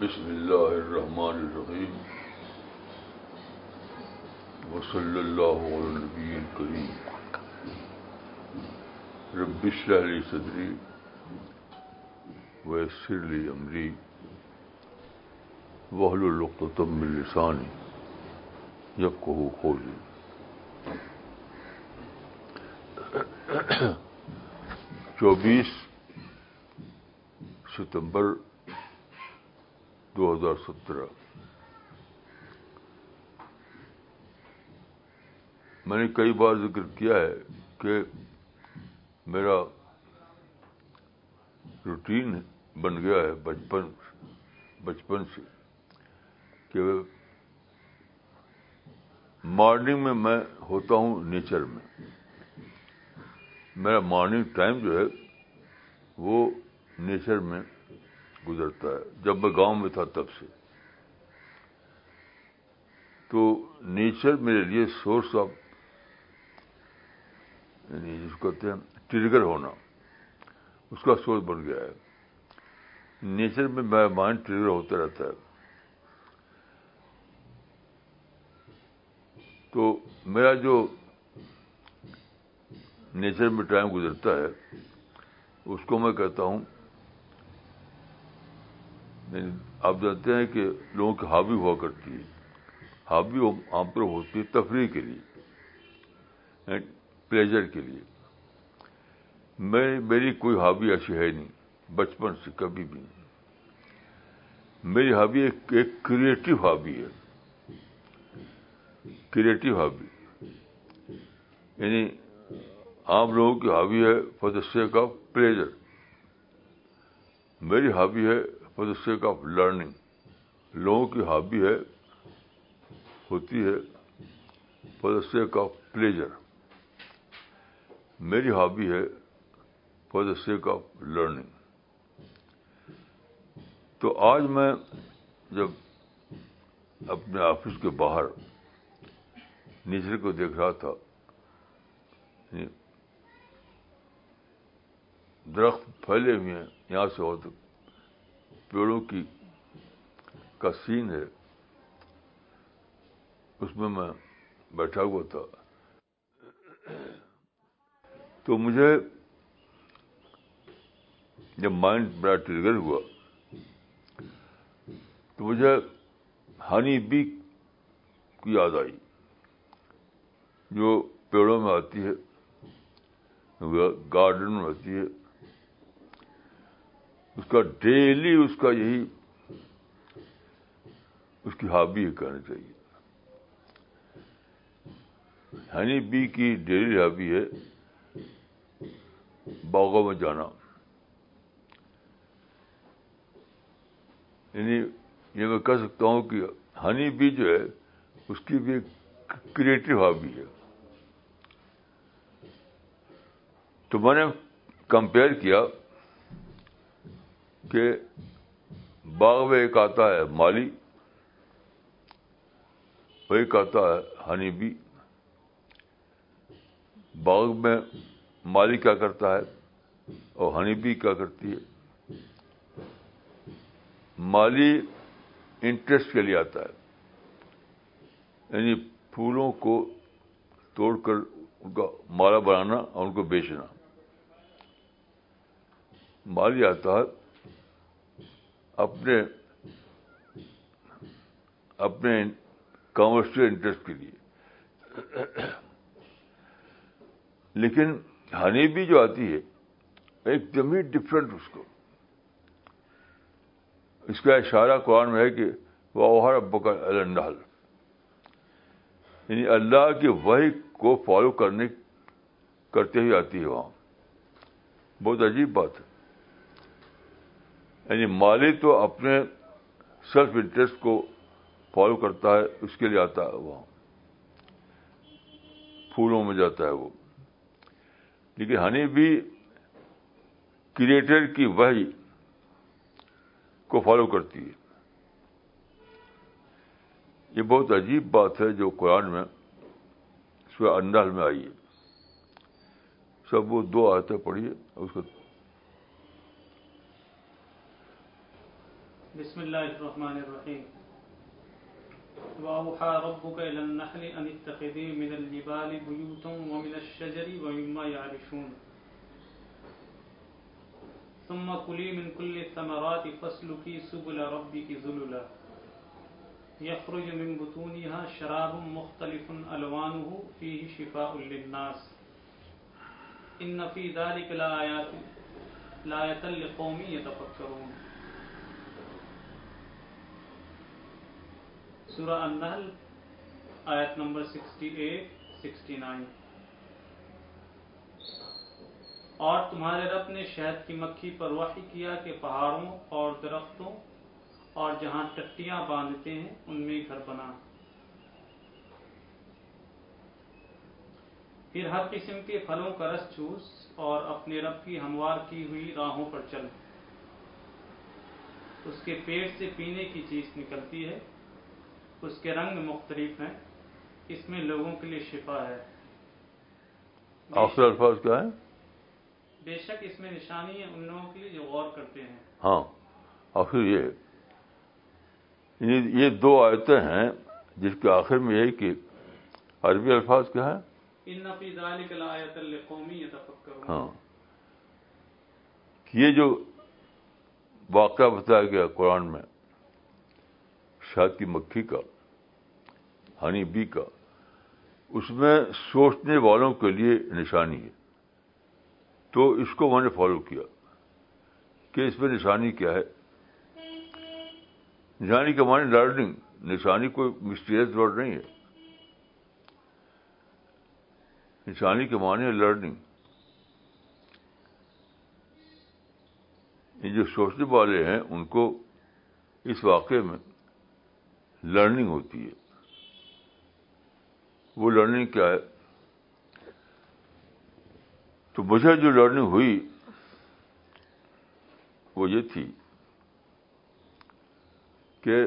بسم اللہ الرحمن الرحیم وصلی اللہ علی نبی الکریم. رب اشرح لی صدری ویسر لی امری واحلل عقدۃ من لسانی یفقهوا قولی. چوبیس ستمبر دو ہزار سترہ۔ میں نے کئی بار ذکر کیا ہے کہ میرا روٹین بن گیا ہے بچپن بچپن سے کہ مارننگ میں میں ہوتا ہوں نیچر میں۔ میرا مارننگ ٹائم جو ہے وہ نیچر میں گزرتا ہے۔ جب میں گاؤں میں تھا تب سے۔ تو نیچر میرے لیے سورس آف یعنی جس کو کہتے ہیں ٹریگر ہونا، اس کا سورس بن گیا ہے۔ نیچر میں میرا مائنڈ ٹریگر ہوتا رہتا ہے۔ تو میرا جو نیچر میں ٹائم گزرتا ہے، اس کو میں کہتا ہوں آپ جانتے ہیں کہ لوگوں کی ہابی ہوا کرتی ہے۔ ہابی عام پر ہوتی ہے تفریح کے لیے پلیجر کے لیے۔ میں میری کوئی ہابی ایسی ہے نہیں، بچپن سے کبھی بھی نہیں۔ میری ہابی ایک ایک کریٹو ہابی ہے۔ Creative hobby. یعنی عام لوگوں کی ہابی ہے for the sake of pleasure میری ہابی ہے for the sake of learning. لوگوں کی ہابی ہے، ہوتی ہے for the sake of pleasure میری ہابی ہے for the sake of learning تو آج میں جب اپنے آفس کے باہر نیچر کو دیکھ رہا تھا یعنی درخت پھیلے ہوئے ہیں، یہاں سے اور پیڑوں کی کا سین ہے، اس میں میں بیٹھا ہوا تھا۔ تو مجھے جب مائنڈ بڑا ٹریگر ہوا، تو مجھے ہنی بی کی یاد آئی، جو پیڑوں میں آتی ہے گارڈن میں آتی ہے۔ اس کا ڈیلی اس کا یہی اس کی ہابی ہے کہنا چاہیے۔ یعنی ہنی بی کی ڈیلی ہابی ہے باغوں میں جانا۔ یعنی یہ میں کہہ سکتا ہوں کہ ہنی بی جو ہے اس کی بھی کریٹو ہابی ہے۔ تو میں نے کمپیئر کیا کہ باغ میں ایک آتا ہے مالی، وہ ایک آتا ہے ہنی بی باغ میں مالی کیا کرتا ہے؟ اور ہنی بی کیا کرتی ہے؟ مالی انٹرسٹ کے لیے آتا ہے۔ یعنی پھولوں کو توڑ کر ان کا مالا بنانا اور ان کو بیچنا۔ مالی آتا ہے اپنے اپنے کامرشل انٹرسٹ کے لیے۔ لیکن ہنی بھی جو آتی ہے، ایک دم ہی ڈفرنٹ اس کو۔ اس کا اشارہ قرآن میں ہے کہ وہ ہر اب کا یعنی اللہ کی وحی کو فالو کرنے، کرتے ہوئے آتی ہے وہاں۔ بہت عجیب بات ہے۔ یعنی مالی تو اپنے سیلف انٹرسٹ کو فالو کرتا ہے، اس کے لیے آتا ہے وہاں۔ پھولوں میں جاتا ہے وہ۔ لیکن ہنی بھی کریٹر کی وحی کو فالو کرتی ہے۔ یہ بہت عجیب بات ہے جو قرآن میں سورہ اندال میں آئی ہے۔ سب وہ دو آیتیں پڑھیے اس کو بسم الله الرحمن الرحيم وأوحى ربك إلى النحل أن اتخذي من الجبال بيوتا ومن الشجر ومما يعرشون. ثم كلي من كل الثمرات فاسلكي سبل ربك ذللا. يخرج من بطونها شراب مختلف ألوانه فيه شفاء للناس. إن في ذلك لآيات. لآية لقوم يتفكرون. سورہ النحل، آیت نمبر 68 69 اور تمہارے رب نے شہد کی مکھی پر وحی کیا کہ پہاڑوں اور درختوں اور جہاں ٹٹیاں باندھتے ہیں، ان میں گھر بنا۔ پھر ہر قسم کے پھلوں کا رس چوس اور اپنے رب کی ہموار کی ہوئی راہوں پر چل۔ اس کے پیٹ سے پینے کی چیز نکلتی ہے۔ اس کے رنگ مختلف ہیں۔ اس میں لوگوں کے لیے شفا ہے۔ آخر الفاظ کیا ہے بے شک اس میں نشانی ہے ان لوگوں کے لیے جو غور کرتے ہیں۔ ہاں۔ آخر یہ یہ دو آیتیں ہیں جس کے آخر میں یہی کہ عربی الفاظ کیا ہے ہاں۔ یہ جو واقعہ بتایا گیا قرآن میں شہد کی مکھی کا، ہنی بی کا، اس میں سوچنے والوں کے لیے نشانی ہے۔ تو اس کو میں نے فالو کیا کہ اس میں نشانی کیا ہے۔ یعنی نشانی کا معنی لرننگ نشانی کوئی مسٹریس ورڈ نہیں ہے۔ نشانی کے معنی ہے لرننگ یہ جو سوچنے والے ہیں، ان کو اس واقعے میں لرننگ ہوتی ہے۔ وہ لرننگ کیا ہے؟ تو مجھے جو لرننگ ہوئی، وہ یہ تھی کہ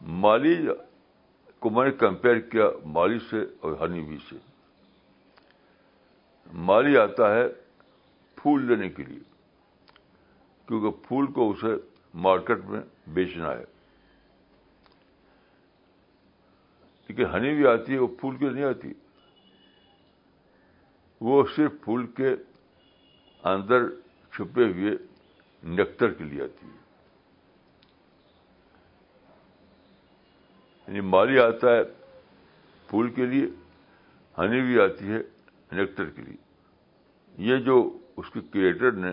مالی کو میں نے کمپیئر کیا مالی سے اور ہنی بی سے۔ مالی آتا ہے پھول لینے کے لیے، کیونکہ پھول کو اسے مارکیٹ میں بیچنا ہے۔ لیکن ہنی بھی آتی ہے، وہ پھول کی نہیں آتی۔ وہ صرف پھول کے اندر چھپے ہوئے نیکٹر کے لیے آتی ہے۔ یعنی مالی آتا ہے پھول کے لیے، ہنی بھی آتی ہے نیکٹر کے لیے۔ یہ جو اس کے کریٹر نے،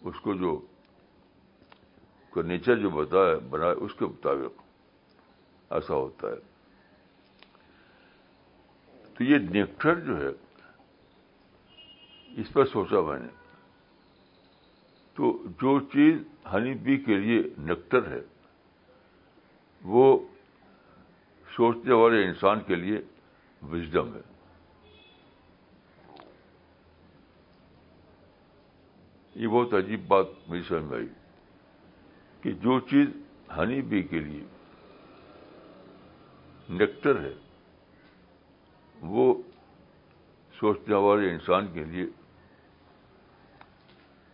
اس کو جو کا نیچر جو بتایا بنا اس کے مطابق ایسا ہوتا ہے۔ تو یہ نیکٹر جو ہے، اس پر سوچا میں نے۔ تو جو چیز ہنی بی کے لیے نیکٹر ہے، وہ سوچنے والے انسان کے لیے وزڈم ہے۔ یہ بہت عجیب بات میری سمجھ میں آئی۔ کہ جو چیز ہنی بی کے لیے نیکٹر ہے، وہ سوچنے والے انسان کے لیے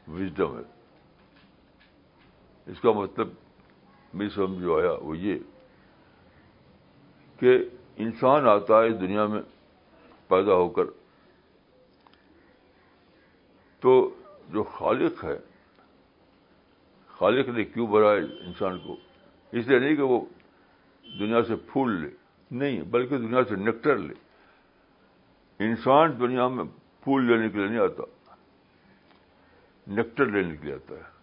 وزڈم ہے۔ اس کا مطلب میری سمجھ جو آیا وہ یہ کہ انسان آتا ہے دنیا میں پیدا ہو کر تو جو خالق ہے خالق نے کیوں بنایا انسان کو؟ اس لیے نہیں کہ وہ دنیا سے پھول لے، نہیں، بلکہ دنیا سے نیکٹر لے۔ انسان دنیا میں پھول لینے کے لیے نہیں آتا نیکٹر لینے کے لیے آتا ہے۔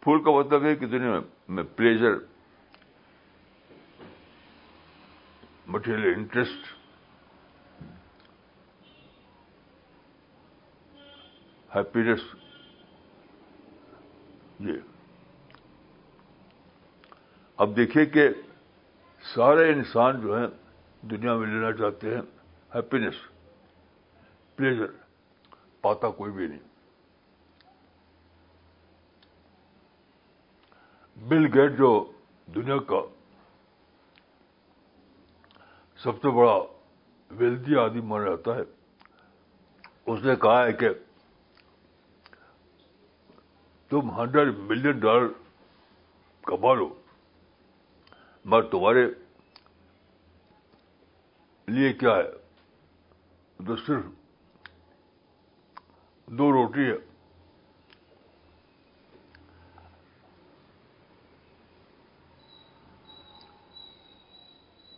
پھول کا مطلب ہے کہ دنیا میں پلیزر مٹیریل انٹرسٹ ہیپینس یہ اب دیکھیے کہ سارے انسان جو ہیں دنیا میں لینا چاہتے ہیں ہیپینس پلیزر پاتا کوئی بھی نہیں۔ بل گیٹ جو دنیا کا سب سے بڑا ویلدی آدمی مانا جاتا ہے، اس نے کہا ہے کہ تم ہنڈریڈ ملین ڈالر کما لو۔ مگر تمہارے لیے کیا ہے؟ تو صرف دو روٹی ہے۔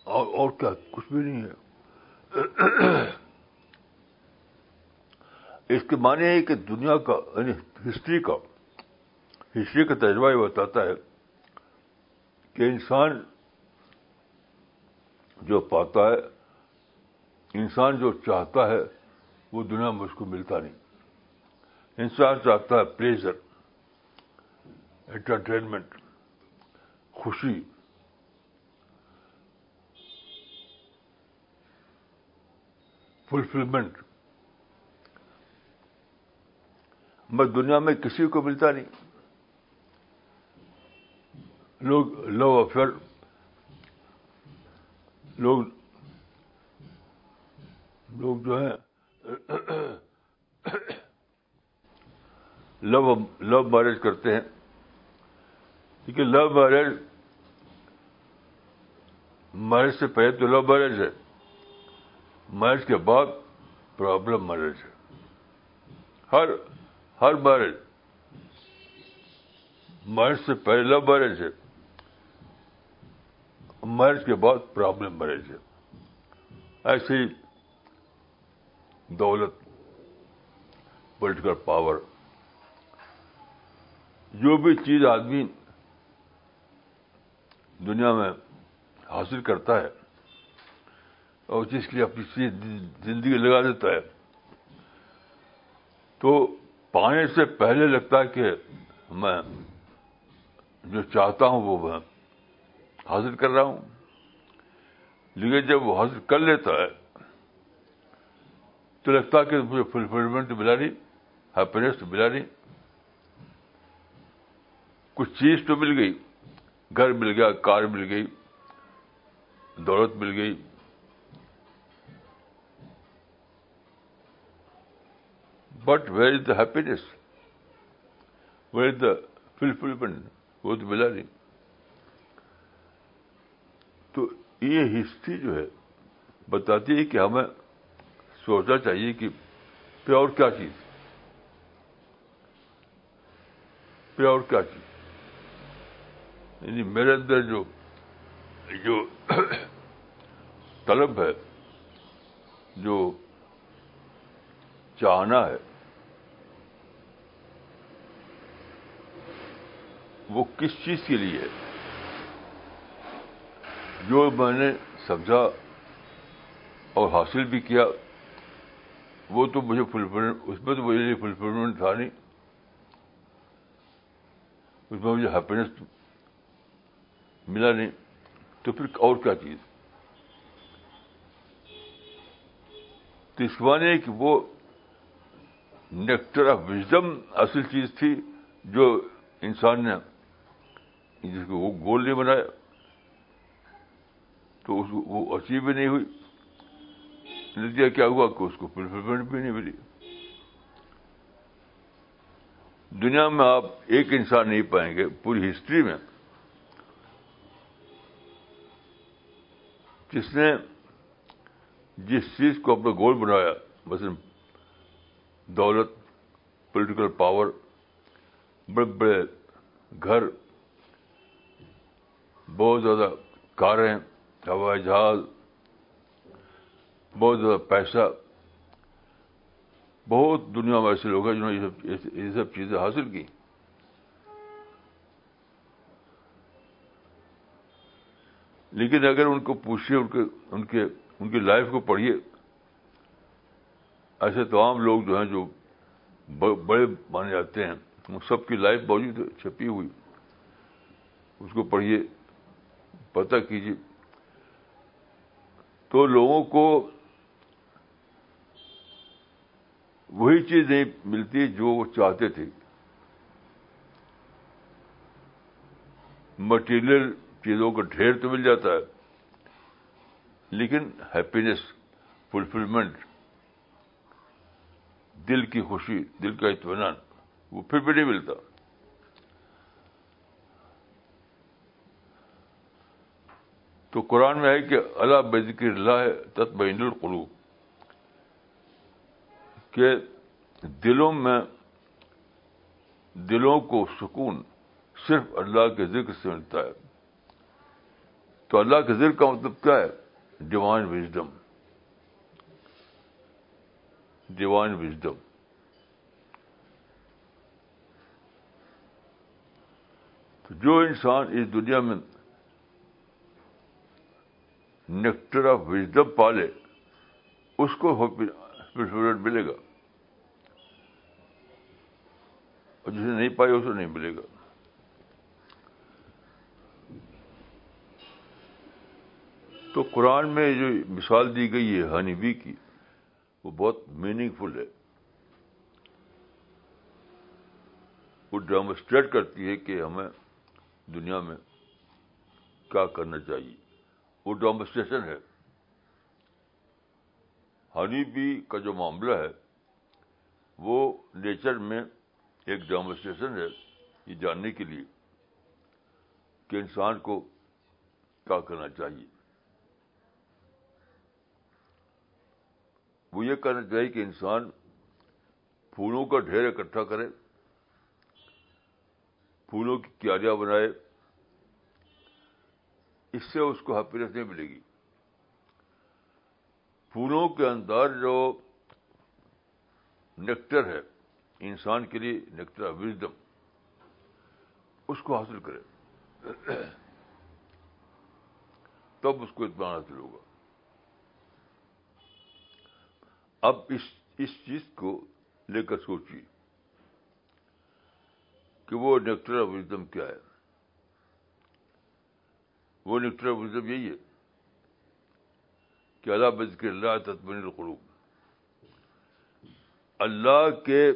اور اور کیا، کچھ بھی نہیں ہے۔ اس کے معنی ہے کہ دنیا کا یعنی ہسٹری کا ہسٹری کا تجربہ یہ بتاتا ہے کہ انسان جو پاتا ہے، انسان جو چاہتا ہے، وہ دنیا میں اس کو ملتا نہیں۔ انسان چاہتا ہے پلیزر انٹرٹینمنٹ خوشی۔ فلفلمنٹ میں دنیا میں کسی کو ملتا نہیں۔ لوگ لو افیئر لوگ لوگ جو ہیں لو لو میرج کرتے ہیں۔ کیونکہ لو میرج میرج سے پہلے تو لو میرج ہے۔ میرج کے بعد پرابلم میرج ہے۔ ہر ہر میرج میرج سے پہلے لو میرج ہے۔ میرج کے بعد پرابلم میرج ہے ایسے ہی دولت پولیٹیکل پاور جو بھی چیز آدمی دنیا میں حاصل کرتا ہے اور جس کے لیے اپنی چیز زندگی لگا دیتا ہے، تو پانے سے پہلے لگتا ہے کہ میں جو چاہتا ہوں وہ میں حاصل کر رہا ہوں۔ لیکن جب وہ حاصل کر لیتا ہے، تو لگتا ہے کہ مجھے فلفلمنٹ ملا نہیں ہیپینس تو ملا نہیں۔ کچھ چیز تو مل گئی، گھر مل گیا، کار مل گئی، دولت مل گئی۔ But where is the happiness where is the fulfilment وہ تو ملا نہیں تو یہ ہسٹری جو ہے بتاتی ہے کہ ہمیں سوچنا چاہیے کہ پیور کیا چیز؟ پیور کیا چیز؟ یعنی میرے اندر جو جو طلب ہے، جو چاہنا ہے، وہ کس چیز کے لیے ہے؟ جو میں نے سمجھا اور حاصل بھی کیا، وہ تو مجھے فلفلمنٹ اس میں تو مجھے فلفلمنٹ تھا نہیں۔ اس میں مجھے ہیپینس ملا نہیں۔ تو پھر اور کیا چیز؟ تو اس معنی کہ وہ نیکٹر آف وزڈم اصل چیز تھی جو انسان نے، جس کو وہ گول نہیں بنایا۔ تو اس وہ اچیو بھی نہیں ہوئی۔ نتیجہ کیا ہوا کہ اس کو فلفلمنٹ بھی نہیں ملی؟ دنیا میں آپ ایک انسان نہیں پائیں گے، پوری ہسٹری میں۔ جس نے جس چیز کو اپنا گول بنایا، مثلا دولت پولیٹیکل پاور بڑے بڑے گھر، بہت زیادہ کاریں ہوائی جہاز، بہت زیادہ پیسہ، بہت دنیا میں ایسے لوگ ہیں جنہوں نے یہ سب چیزیں حاصل کی۔ لیکن اگر ان کو پوچھیے، ان کے ان کے ان کی لائف کو پڑھیے، ایسے تمام لوگ جو ہیں جو بڑے مانے جاتے ہیں وہ سب کی لائف موجود چھپی ہوئی۔ اس کو پڑھیے، پتہ کیجیے۔ تو لوگوں کو وہی چیز نہیں ملتی جو وہ چاہتے تھے۔ مٹیریل چیزوں کا ڈھیر تو مل جاتا ہے، لیکن ہیپینس فلفلمنٹ دل کی خوشی، دل کا اطمینان، وہ پھر بھی نہیں ملتا۔ تو قرآن میں ہے کہ اللہ بذکر اللہ تطمئن القلوب، کہ دلوں میں دلوں کو سکون صرف اللہ کے ذکر سے ملتا ہے۔ تو اللہ کے ذکر کا مطلب کیا ہے؟ ڈیوائن وزڈم ڈیوائن وزڈم جو انسان اس دنیا میں نیکٹر آف وزڈم پالے، اس کو ملے گا۔ اور جسے نہیں پائے اسے نہیں ملے گا۔ تو قرآن میں جو مثال دی گئی ہے ہنی بی کی، وہ بہت میننگ فل ہے۔ وہ ڈیمونسٹریٹ کرتی ہے کہ ہمیں دنیا میں کیا کرنا چاہیے۔ وہ ڈیمونسٹریشن ہے۔ ہنی بی کا جو معاملہ ہے، وہ نیچر میں ایک ڈیمونسٹریشن ہے، یہ جاننے کے لیے کہ انسان کو کیا کرنا چاہیے۔ وہ یہ کرنا چاہیے کہ انسان پھولوں کا ڈھیر اکٹھا کرے، پھولوں کی کیاریاں بنائے اس سے اس کو ہیپینس نہیں ملے گی۔ پھولوں کے اندر جو نیکٹر ہے، انسان کے لیے نیکٹر وزڈم اس کو حاصل کرے۔ تب اس کو اطمینان حاصل ہوگا۔ اب اس اس چیز کو لے کر سوچیے کہ وہ نیکٹر آف وزڈم کیا ہے۔ وہ نیکٹر آف وزڈم یہی ہے کہ اللہ بذکر اللہ تطمین القلوب۔ اللہ کے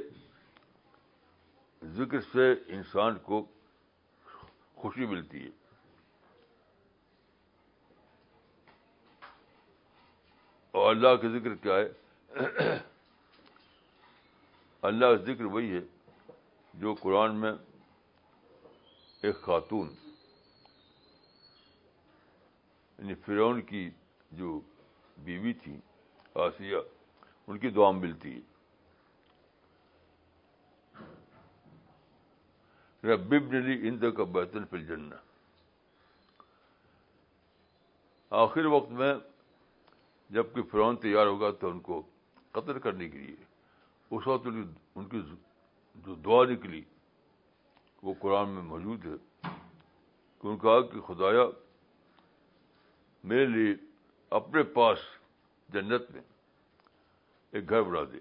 ذکر سے انسان کو خوشی ملتی ہے۔ اور اللہ کا ذکر کیا ہے؟ اللہ کا ذکر وہی ہے جو قرآن میں ایک خاتون یعنی فرعون کی جو بیوی تھی، آسیہ، ان کی دعا ملتی ہے۔ ربیب نلی اند کا بیتن فل جنہ آخر وقت میں جبکہ فرعون تیار ہوگا تو ان کو قتل کرنے کے لیے، اس وقت ان کی جو دعا نکلی، وہ قرآن میں موجود ہے کہ ان کہا کہ خدایا میرے لیے اپنے پاس جنت میں ایک گھر بنا دے۔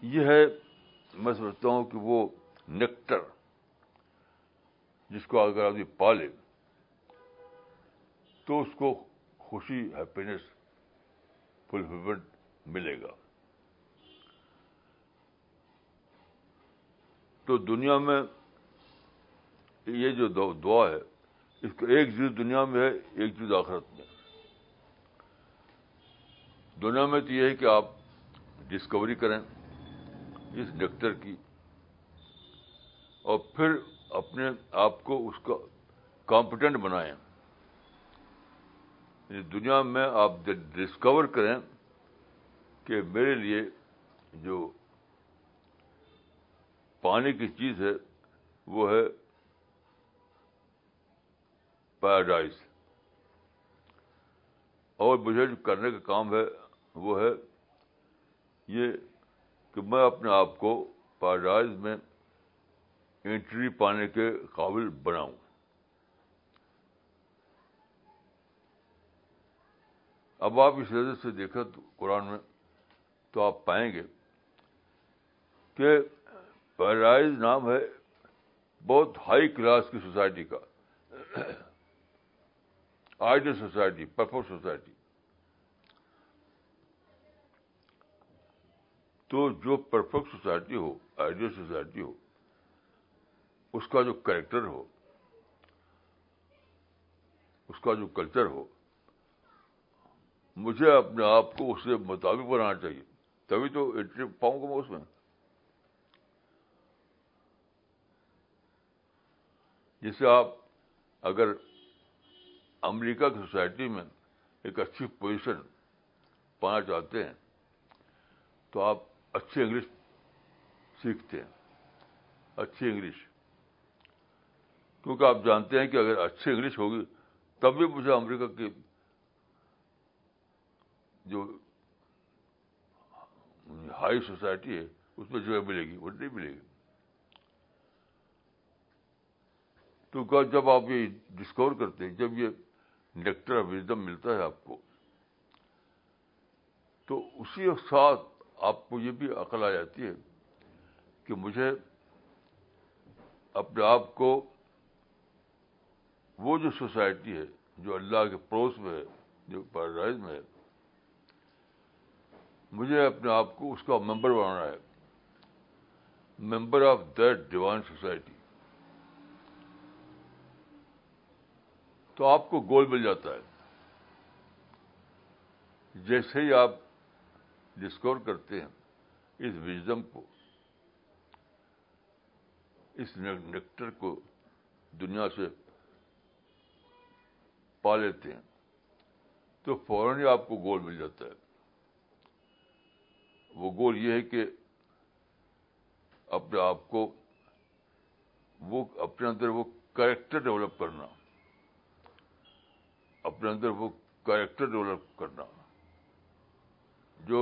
یہ ہے میں سمجھتا ہوں کہ وہ نیکٹر جس کو اگر آدمی پالے تو اس کو خوشی ہیپینس فلفلمنٹ ملے گا۔ تو دنیا میں یہ جو دعا ہے اس کا ایک چیز دنیا میں ہے، ایک چیز آخرت میں۔ دنیا میں تو یہ ہے کہ آپ ڈسکوری کریں، اس ڈاکٹر کی، اور پھر اپنے آپ کو اس کا کمپٹنٹ بنائیں۔ دنیا میں آپ ڈسکور کریں کہ میرے لیے جو پانی کی چیز ہے، وہ ہے پیراڈائز اور مجھے جو کرنے کا کام ہے وہ ہے یہ کہ میں اپنے آپ کو پیراڈائز میں انٹری پانے کے قابل بناؤں۔ اب آپ اس نظر سے دیکھیں تو قرآن میں تو آپ پائیں گے کہ پیرائز نام ہے بہت ہائی کلاس کی سوسائٹی کا۔ آئیڈیل سوسائٹی پرفیکٹ سوسائٹی تو جو پرفیکٹ سوسائٹی ہو آئیڈیل سوسائٹی ہو اس کا جو کریکٹر ہو اس کا جو کلچر ہو مجھے اپنے آپ کو اس سے مطابق بنانا چاہیے تبھی تو انٹری پاؤں گا میں اس میں جسے آپ اگر امریکہ کی سوسائٹی میں ایک اچھی پوزیشن پانا چاہتے ہیں، تو آپ اچھی انگلش سیکھتے ہیں، اچھی انگلش۔ کیونکہ آپ جانتے ہیں کہ اگر اچھی انگلش ہوگی، تب بھی مجھے امریکہ کی جو ہائی سوسائٹی ہے، اس میں جو ہے ملے گی، وہ نہیں ملے گی۔ تو جب آپ یہ ڈسکور کرتے ہیں، جب یہ نیکٹر آف وزڈم ملتا ہے آپ کو۔ تو اسی ساتھ آپ کو یہ بھی عقل آ جاتی ہے کہ مجھے اپنے آپ کو وہ جو سوسائٹی ہے، جو اللہ کے پڑوس میں ہے، جو پیراڈائز میں ہے، مجھے اپنے آپ کو اس کا ممبر بنانا ہے۔ Member of that divine society. تو آپ کو گول مل جاتا ہے۔ جیسے ہی آپ ڈسکور کرتے ہیں اس وزڈم کو، اس نیکٹر کو دنیا سے پا لیتے ہیں، تو فوراً ہی آپ کو گول مل جاتا ہے۔ وہ گول یہ ہے کہ اپنے آپ کو وہ، اپنے اندر وہ کریکٹر ڈیولپ کرنا۔ اپنے اندر وہ کریکٹر ڈیولپ کرنا، جو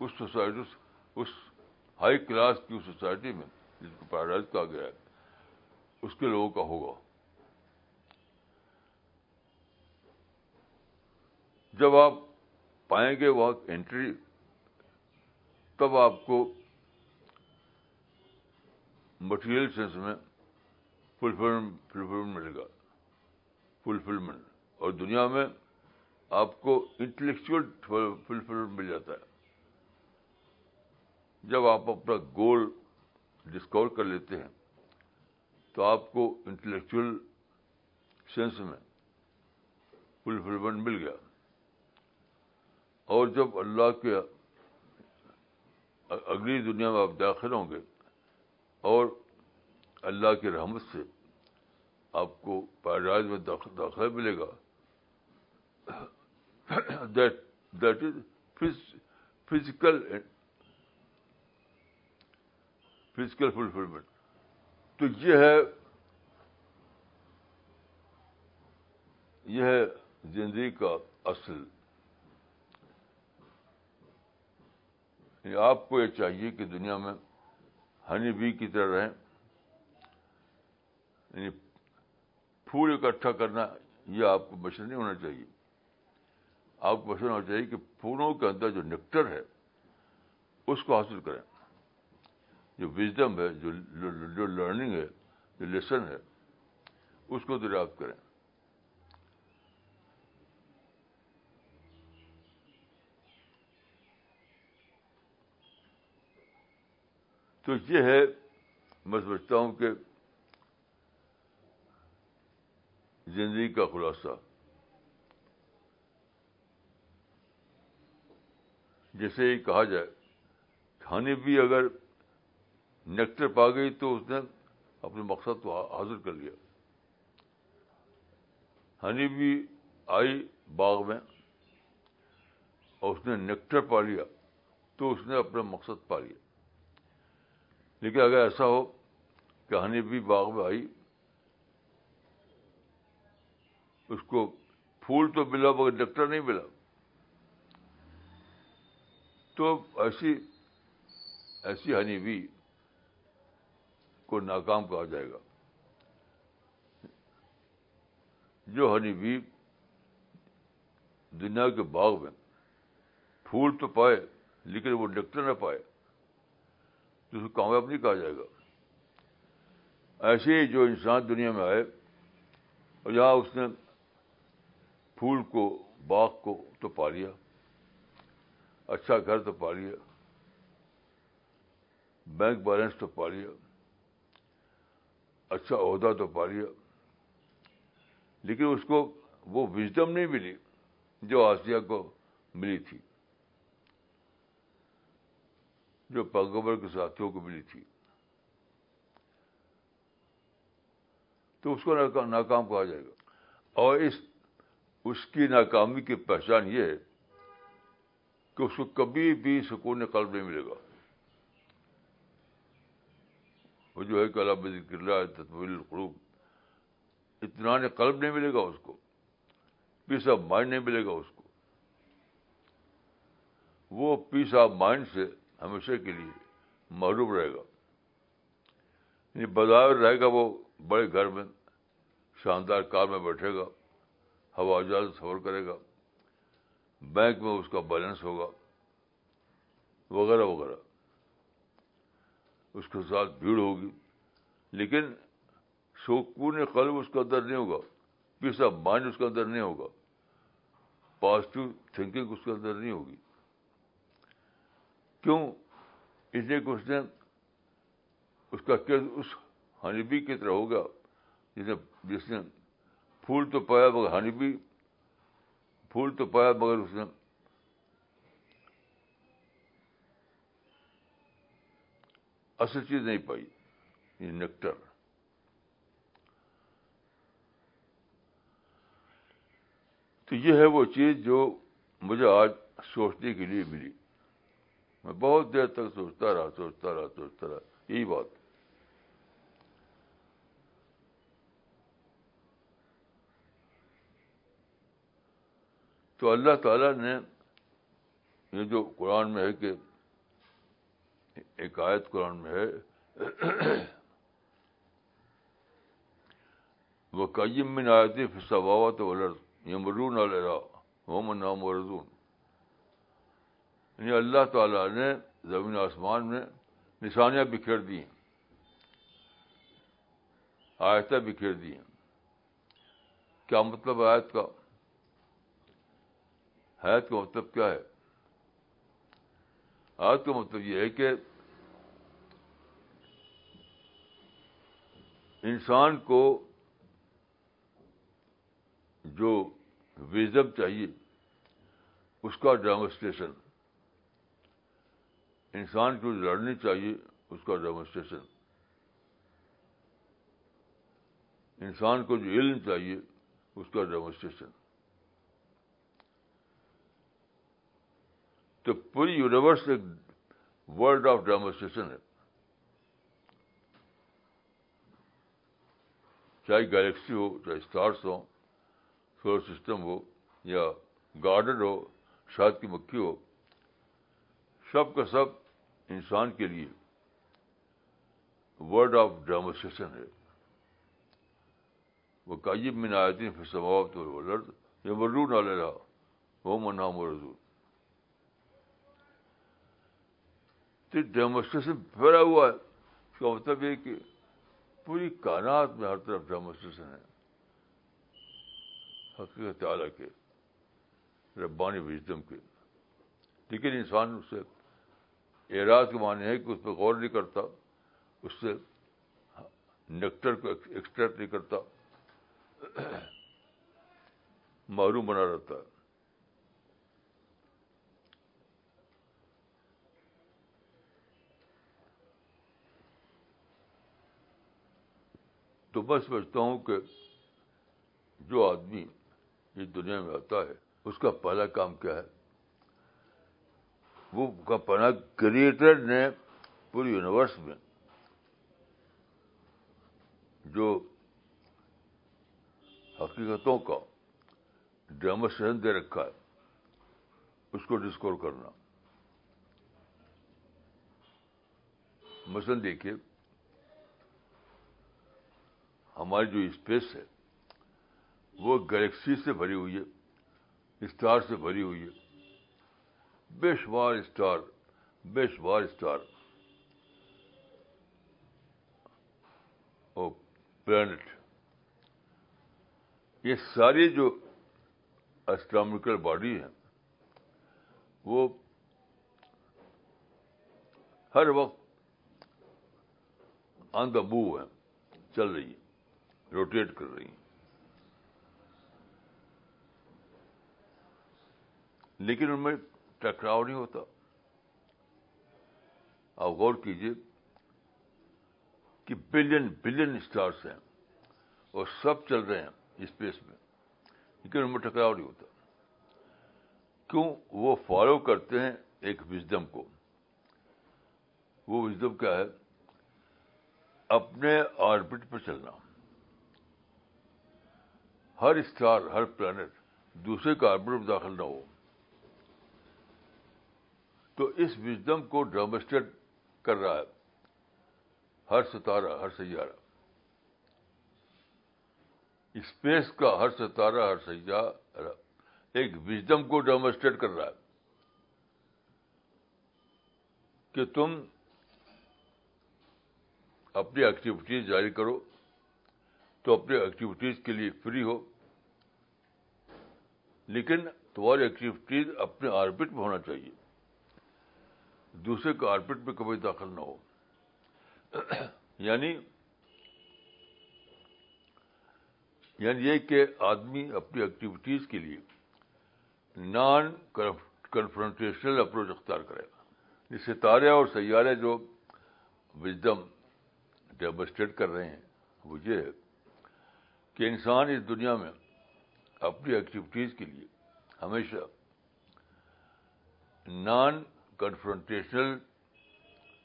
اس سوسائٹی، اس ہائی کلاس کی سوسائٹی میں، جس کو پیراڈائز کہا گیا ہے، اس کے لوگوں کا ہوگا۔ جب آپ پائیں گے وہاں انٹری، تب آپ کو مٹیریل سینس میں فلفلمنٹ ملے گا۔ فلفلمنٹ اور دنیا میں آپ کو انٹلیکچل فلفلمنٹ مل جاتا ہے۔ جب آپ اپنا گول ڈسکور کر لیتے ہیں، تو آپ کو انٹلیکچل سینس میں فلفلمنٹ مل گیا۔ اور جب اللہ کے اگلی دنیا میں آپ داخل ہوں گے اور اللہ کی رحمت سے آپ کو پیراڈائز میں داخلہ ملے گا۔ That is physical physical fulfilment تو یہ ہے یہ ہے زندگی کا اصل۔ یعنی آپ کو یہ چاہیے کہ دنیا میں ہنی بی کی طرح رہیں۔ یعنی پھول اکٹھا کرنا یہ آپ کو مشن نہیں ہونا چاہیے۔ آپ کو مشن ہونا چاہیے کہ پھولوں کے اندر جو نیکٹر ہے، اس کو حاصل کریں۔ جو وزڈم ہے، جو جو لرننگ ہے، جو لیسن ہے، اس کو دریافت کریں۔ تو یہ ہے، میں سمجھتا ہوں کہ زندگی کا خلاصہ۔ جیسے ہی کہا جائے، کھانے بھی اگر نیکٹر پا گئی تو اس نے اپنے مقصد کو حاصل کر لیا۔ ہنی بھی آئی باغ میں اور اس نے نیکٹر پا لیا تو اس نے اپنا مقصد پا لیا۔ لیکن اگر ایسا ہو کہ ہنی بھی باغ میں آئی اس کو پھول تو ملا مگر نیکٹر نہیں ملا۔ تو ایسی ایسی ہنی بھی کو ناکام کہا جائے گا۔ جو ہنی بھی دنیا کے باغ میں پھول تو پائے لیکن وہ نیکٹر نہ پائے، تو اس کو کامیاب نہیں کہا جائے گا۔ ایسے ہی جو انسان دنیا میں آئے اور یہاں اس نے پھول کو، باغ کو تو پا لیا اچھا گھر تو پا لیا، بینک بیلنس تو پا لیا اچھا عہدہ تو پا لیا، لیکن اس کو وہ وزڈم نہیں ملی جو آسیہ کو ملی تھی، جو پیغمبر کے ساتھیوں کو ملی تھی۔ تو اس کو ناکام کہا جائے گا۔ اور اس اس کی ناکامی کی پہچان یہ ہے کہ اس کو کبھی بھی سکون قلب نہیں ملے گا۔ وہ جو ہے کہ اللہ ذکر اللہ، تطویل القروب اطمینان قلب نہیں ملے گا اس کو، پیس آف مائنڈ نہیں ملے گا اس کو۔ وہ پیس آف مائنڈ سے ہمیشہ کے لیے معروف رہے گا۔ یعنی بظاہر رہے گا وہ بڑے گھر میں، شاندار کار میں بیٹھے گا۔ ہوا جہاز سفر کرے گا۔ بینک میں اس کا بیلنس ہوگا۔ وغیرہ وغیرہ۔ اس کے ساتھ بھیڑ ہوگی۔ لیکن سکون قلب اس کے اندر نہیں ہوگا۔ پیس آف مائنڈ اس کے اندر نہیں ہوگا۔ پازیٹو تھنکنگ اس کے اندر نہیں ہوگی۔ کیوں؟ اس لیے کہ اس نے اس کا اس ہنیبی کی طرح ہوگا جس نے جس نے پھول تو پایا مگر ہنیبی پھول تو پایا مگر اس نے۔ اصل چیز نہیں پائی، یہ نیکٹر تو یہ ہے وہ چیز جو مجھے آج سوچنے کے لیے ملی۔ میں بہت دیر تک سوچتا رہا سوچتا رہا سوچتا رہا، یہی بات۔ تو اللہ تعالی نے یہ جو قرآن میں ہے کہ ایک آیت قرآن میں ہے وہ قیم من آیتی فساوت ولرد یمرون علیہ محمد نام رضون یعنی اللہ تعالیٰ نے زمین آسمان میں نشانیاں بکھیر دی ہیں، آیتیں بکھیر دی ہیں۔ کیا مطلب آیت کا؟ حیات کا مطلب کیا ہے؟ آیت کا مطلب یہ ہے کہ انسان کو جو ویزم چاہیے، اس کا ڈیمونسٹریشن، انسان کو لڑنی چاہیے، اس کا ڈیمونسٹریشن۔ انسان کو جو علم چاہیے، اس کا ڈیمونسٹریشن۔ تو پوری یونیورس ایک ورلڈ آف ڈیمونسٹریشن ہے۔ چاہے گیلیکسی ہو، چاہے اسٹارس ہو سولر سسٹم ہو یا گارڈن ہو شاد کی مکھی ہو، سب کا سب انسان کے لیے ورڈ آف ڈیمونسٹریشن ہے۔ وہ قائب من آیتین پھر سماوت لرد یہ مرون رہا وہ منام رضو تو ڈیمونسٹریشن پھیلا ہوا ہے۔ اس کا مطلب یہ کہ پوری کائنات میں ہر طرف ڈیمونسٹریشن ہے۔ حقیقت تعالیٰ کے، ربانی وزدم کے۔ لیکن انسان اس سے اعراض کے معنی ہے کہ اس پہ غور نہیں کرتا، اس سے نیکٹر کو ایکسٹریکٹ نہیں کرتا معروم بنا رہتا ہے۔ تو میں سمجھتا ہوں کہ جو آدمی اس دنیا میں آتا ہے، اس کا پہلا کام کیا ہے؟ وہ کا پہلا کریٹر نے پوری یونیورس میں جو حقیقتوں کا ڈیمونسٹریشن دے رکھا ہے، اس کو ڈسکور کرنا۔ مثلاً دیکھیے ہماری جو اسپیس ہے، وہ گلیکسی سے بھری ہوئی ہے، اسٹار سے بھری ہوئی ہے۔ بے شمار اسٹار، بے شمار اسٹار۔ او پلانٹ۔ یہ ساری جو اسٹرامکل باڈی ہیں، وہ ہر وقت آن دا موو ہے چل رہی ہے روٹیٹ کر رہی ہیں۔ لیکن ان میں ٹکراؤ نہیں ہوتا۔ آپ غور کیجیے کہ بلین بلین اسٹارس ہیں اور سب چل رہے ہیں اسپیس میں، لیکن ان میں ٹکراؤ نہیں ہوتا۔ کیوں؟ وہ فالو کرتے ہیں ایک وزڈم کو۔ وہ وزڈم کیا ہے؟ اپنے آربٹ پہ چلنا۔ ہر اسٹار، ہر پلانٹ دوسرے کا آربٹ میں داخل نہ ہو۔ تو اس وزڈم کو ڈیمونسٹریٹ کر رہا ہے۔ ہر ستارہ، ہر سیارہ۔ اسپیس کا ہر ستارہ، ہر سیارہ ایک وزڈم کو ڈیمونسٹریٹ کر رہا ہے۔ کہ تم اپنی ایکٹیویٹیز جاری کرو۔ تو اپنی ایکٹیویٹیز کے لیے فری ہو۔ لیکن تمہاری ایکٹیویٹیز اپنے آربٹ میں ہونا چاہیے۔ دوسرے کے آربٹ میں کبھی داخل نہ ہو۔ یعنی یعنی یہ کہ آدمی اپنی ایکٹیویٹیز کے لیے نان کنفرنٹیشنل اپروچ اختیار کرے۔ گا ستارے اور سیارے جو وزڈم ڈیمونسٹریٹ کر رہے ہیں، وہ یہ ہے۔ کہ انسان اس دنیا میں اپنی ایکٹیویٹیز کے لیے ہمیشہ نان کنفرنٹیشنل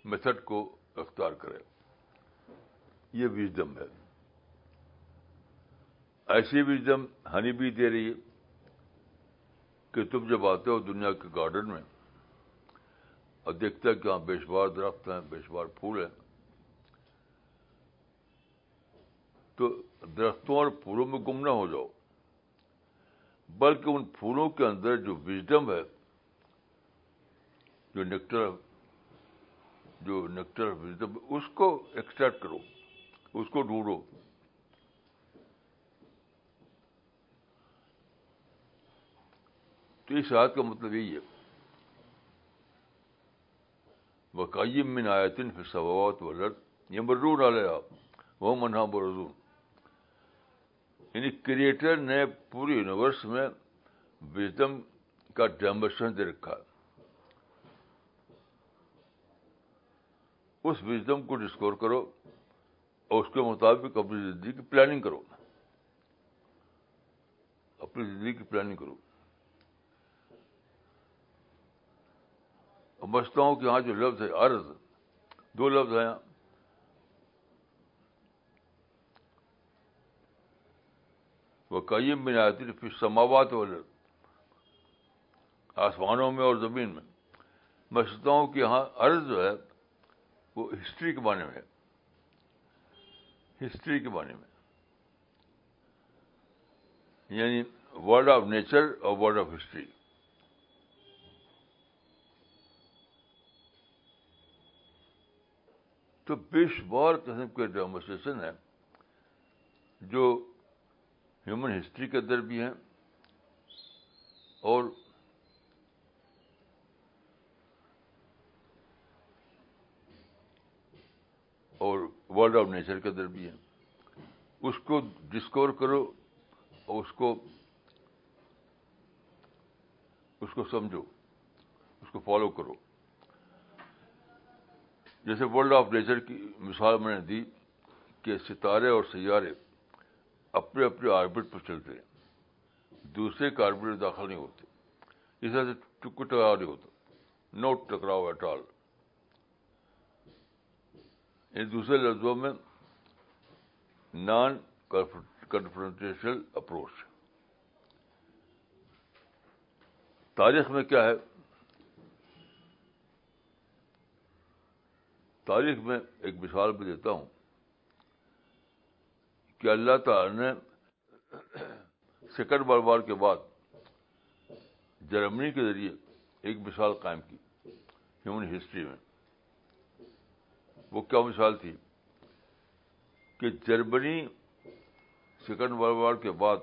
میتھڈ کو اختیار کرے۔ یہ وزڈم ہے۔ ایسی وزڈم ہنی بھی دے رہی ہے کہ تم جب آتے ہو دنیا کے گارڈن میں اور دیکھتے کہ وہاں بیشبار درخت ہیں بیشبار پھول ہیں تو درختوں اور پھولوں میں گم نہ ہو جاؤ، بلکہ ان پھولوں کے اندر جو وزڈم ہے، جو نیکٹر جو نیکٹر وزڈم، اس کو ایکسٹریکٹ کرو، اس کو ڈھونڈو۔ تو اس آیت کا مطلب یہی ہے۔ وقیم من آیتن فی سبوات ولد یہ مرون علیہ وہ منہا برزون یعنی کریٹر نے پوری یونیورس میں وزڈم کا ڈیمبشن دے رکھا۔ اس وزڈم کو ڈسکور کرو اور اس کے مطابق اپنی زندگی کی پلاننگ کرو۔ اپنی زندگی کی پلاننگ کرو۔ سمجھتا ہوں کہ یہاں جو لفظ ہے عرض، دو لفظ ہیں۔ وہ قیم بن آتی پھر سماوات والے آسمانوں میں اور زمین میں۔ میں سمجھتا ہوں کہ یہاں عرض جو ہے، وہ ہسٹری کے معنی میں ہے۔ ہسٹری کے معنی میں۔ یعنی ورڈ آف نیچر اور ورڈ آف ہسٹری تو بے شمار قسم کے ڈیمونسٹریشن ہیں جو ہیومن ہسٹری کے اندر بھی ہیں اور اور ورلڈ آف نیچر کے اندر بھی ہیں۔ اس کو ڈسکور کرو اور اس کو اس کو سمجھو، اس کو فالو کرو۔ جیسے ورلڈ آف نیچر کی مثال میں نے دی کہ ستارے اور سیارے اپنے اپنے آربٹ پر چلتے ہیں۔ دوسرے کے آربٹ میں داخل نہیں ہوتے۔ اس طرح سے ٹکڑ ٹکراؤ نہیں ہوتا۔ نو ٹکراؤ ایٹ آل۔ ان دوسرے لفظوں میں نان کنفرنٹیشنل اپروچ تاریخ میں کیا ہے؟ تاریخ میں ایک مثال بھی دیتا ہوں۔ کہ اللہ تعالی نے سیکنڈ ورلڈ وار کے بعد جرمنی کے ذریعے ایک مثال قائم کی ہیومن ہسٹری میں۔ وہ کیا مثال تھی؟ کہ جرمنی سیکنڈ ورلڈ وار کے بعد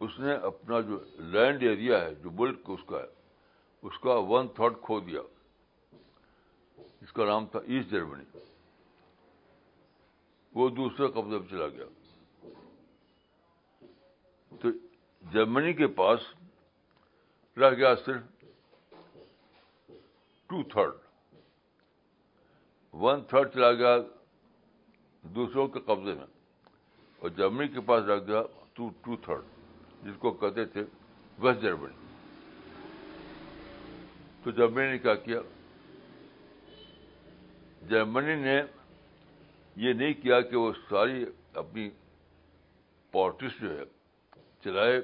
اس نے اپنا جو لینڈ ایریا ہے، جو ملک اس کا ہے، اس کا ون تھرڈ کھو دیا۔ اس کا نام تھا ایسٹ جرمنی۔ وہ دوسرے قبضے میں چلا گیا۔ تو جرمنی کے پاس رہ گیا صرف ٹو تھرڈ ون تھرڈ چلا گیا دوسروں کے قبضے میں۔ اور جرمنی کے پاس رکھ گیا ٹو ٹو تھرڈ جس کو کہتے تھے ویسٹ جرمنی تو جرمنی نے کیا کیا؟ جرمنی نے یہ نہیں کیا کہ وہ ساری اپنی پالٹکس جو ہے چلائے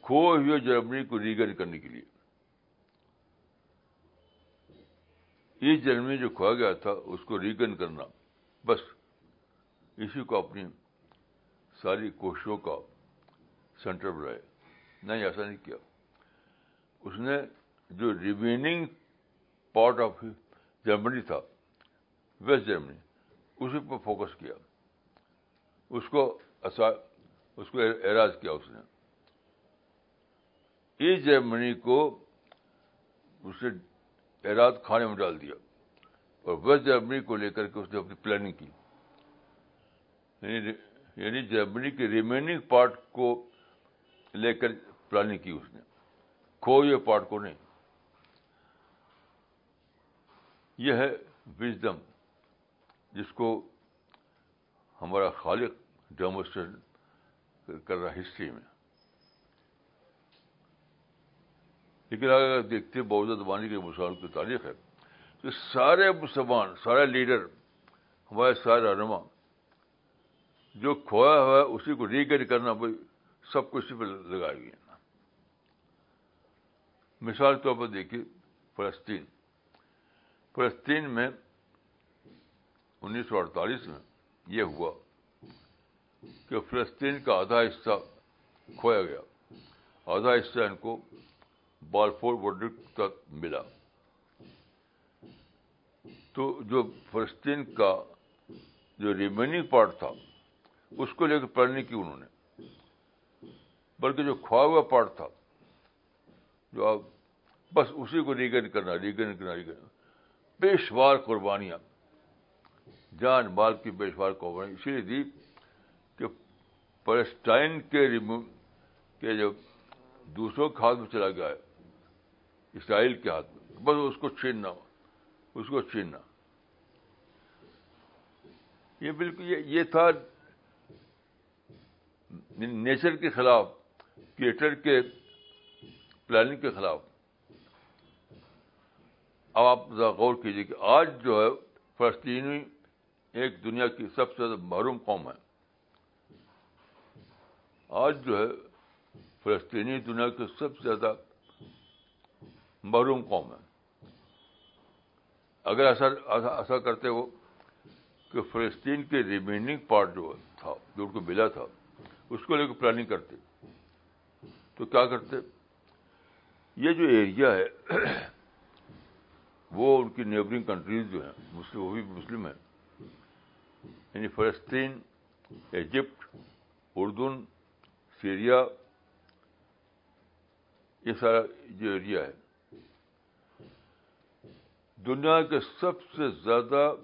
کھوئے ہوئے جرمنی کو ریگن کرنے کے لیے۔ یہ جرمنی جو کھویا گیا تھا، اس کو ریگن کرنا، بس اسی کو اپنی ساری کوششوں کا سینٹر بنائے نہیں، ایسا نہیں کیا۔ اس نے جو ریمیننگ پارٹ آف جرمنی تھا ویسٹ جرمنی اسی پر فوکس کیا اس کو اس کو اعراض کیا اس نے ایسٹ جرمنی کو اس نے اعراض کھانے میں ڈال دیا اور ویسٹ جرمنی کو لے کر کے اس نے اپنی پلاننگ کی یعنی یعنی جرمنی کے ریمیننگ پارٹ کو لے کر پلاننگ کی اس نے کھوئے پارٹ کو نہیں یہ ہے وزڈم جس کو ہمارا خالق ڈیمونسٹریٹ کر رہا ہسٹری میں۔ لیکن اگر دیکھتے بودھ زبانی کے مسلمان کی تاریخ ہے، تو سارے مسلمان، سارے لیڈر، ہمارے سارے رہنما جو کھویا ہوا ہے، اسی کو ریگین کرنا بھائی سب کچھ پہ لگائے گئے مثال کے طور پر دیکھیے فلسطین۔ فلسطین میں انیس سو اڑتالیس میں یہ ہوا کہ فلسطین کا آدھا حصہ کھویا گیا۔ آدھا حصہ ان کو بالفور بورڈر تک ملا۔ تو جو فلسطین کا جو ریمیننگ پارٹ تھا، اس کو لے کے پڑھنے کی انہوں نے۔ بلکہ جو کھوا ہوا پارٹ تھا، جو اب بس اسی کو ریگن کرنا ریگن کرنا ریگن پیشوار قربانیاں۔ جان مال کی پیشوار قربانی اسی لیے دی کہ پلسٹائن کے ریمو کے جو دوسروں کے ہاتھ میں چلا گیا ہے، اسرائیل کے ہاتھ میں، بس اس کو چھیننا، اس کو چھیننا۔ یہ بالکل یہ تھا نیچر کے خلاف، کریٹر کے پلاننگ کے خلاف۔ اب آپ غور کیجیے کہ آج جو ہے فلسطینی ایک دنیا کی سب سے زیادہ محروم قوم ہے۔ آج جو ہے، فلسطینی دنیا کی سب سے زیادہ محروم قوم ہے۔ اگر ایسا ایسا کرتے ہو کہ فلسطین کے ریمیننگ پارٹ جو تھا، جو ان کو ملا تھا، اس کو لے کے پلاننگ کرتے، تو کیا کرتے؟ یہ جو ایریا ہے، وہ ان کی نیبرنگ کنٹریز جو ہیں، مسلم، وہ بھی مسلم ہیں یعنی فلسطین، ایجپٹ، اردن، سیریا، یہ سارا جو ایریا ہے۔ دنیا کے سب سے زیادہ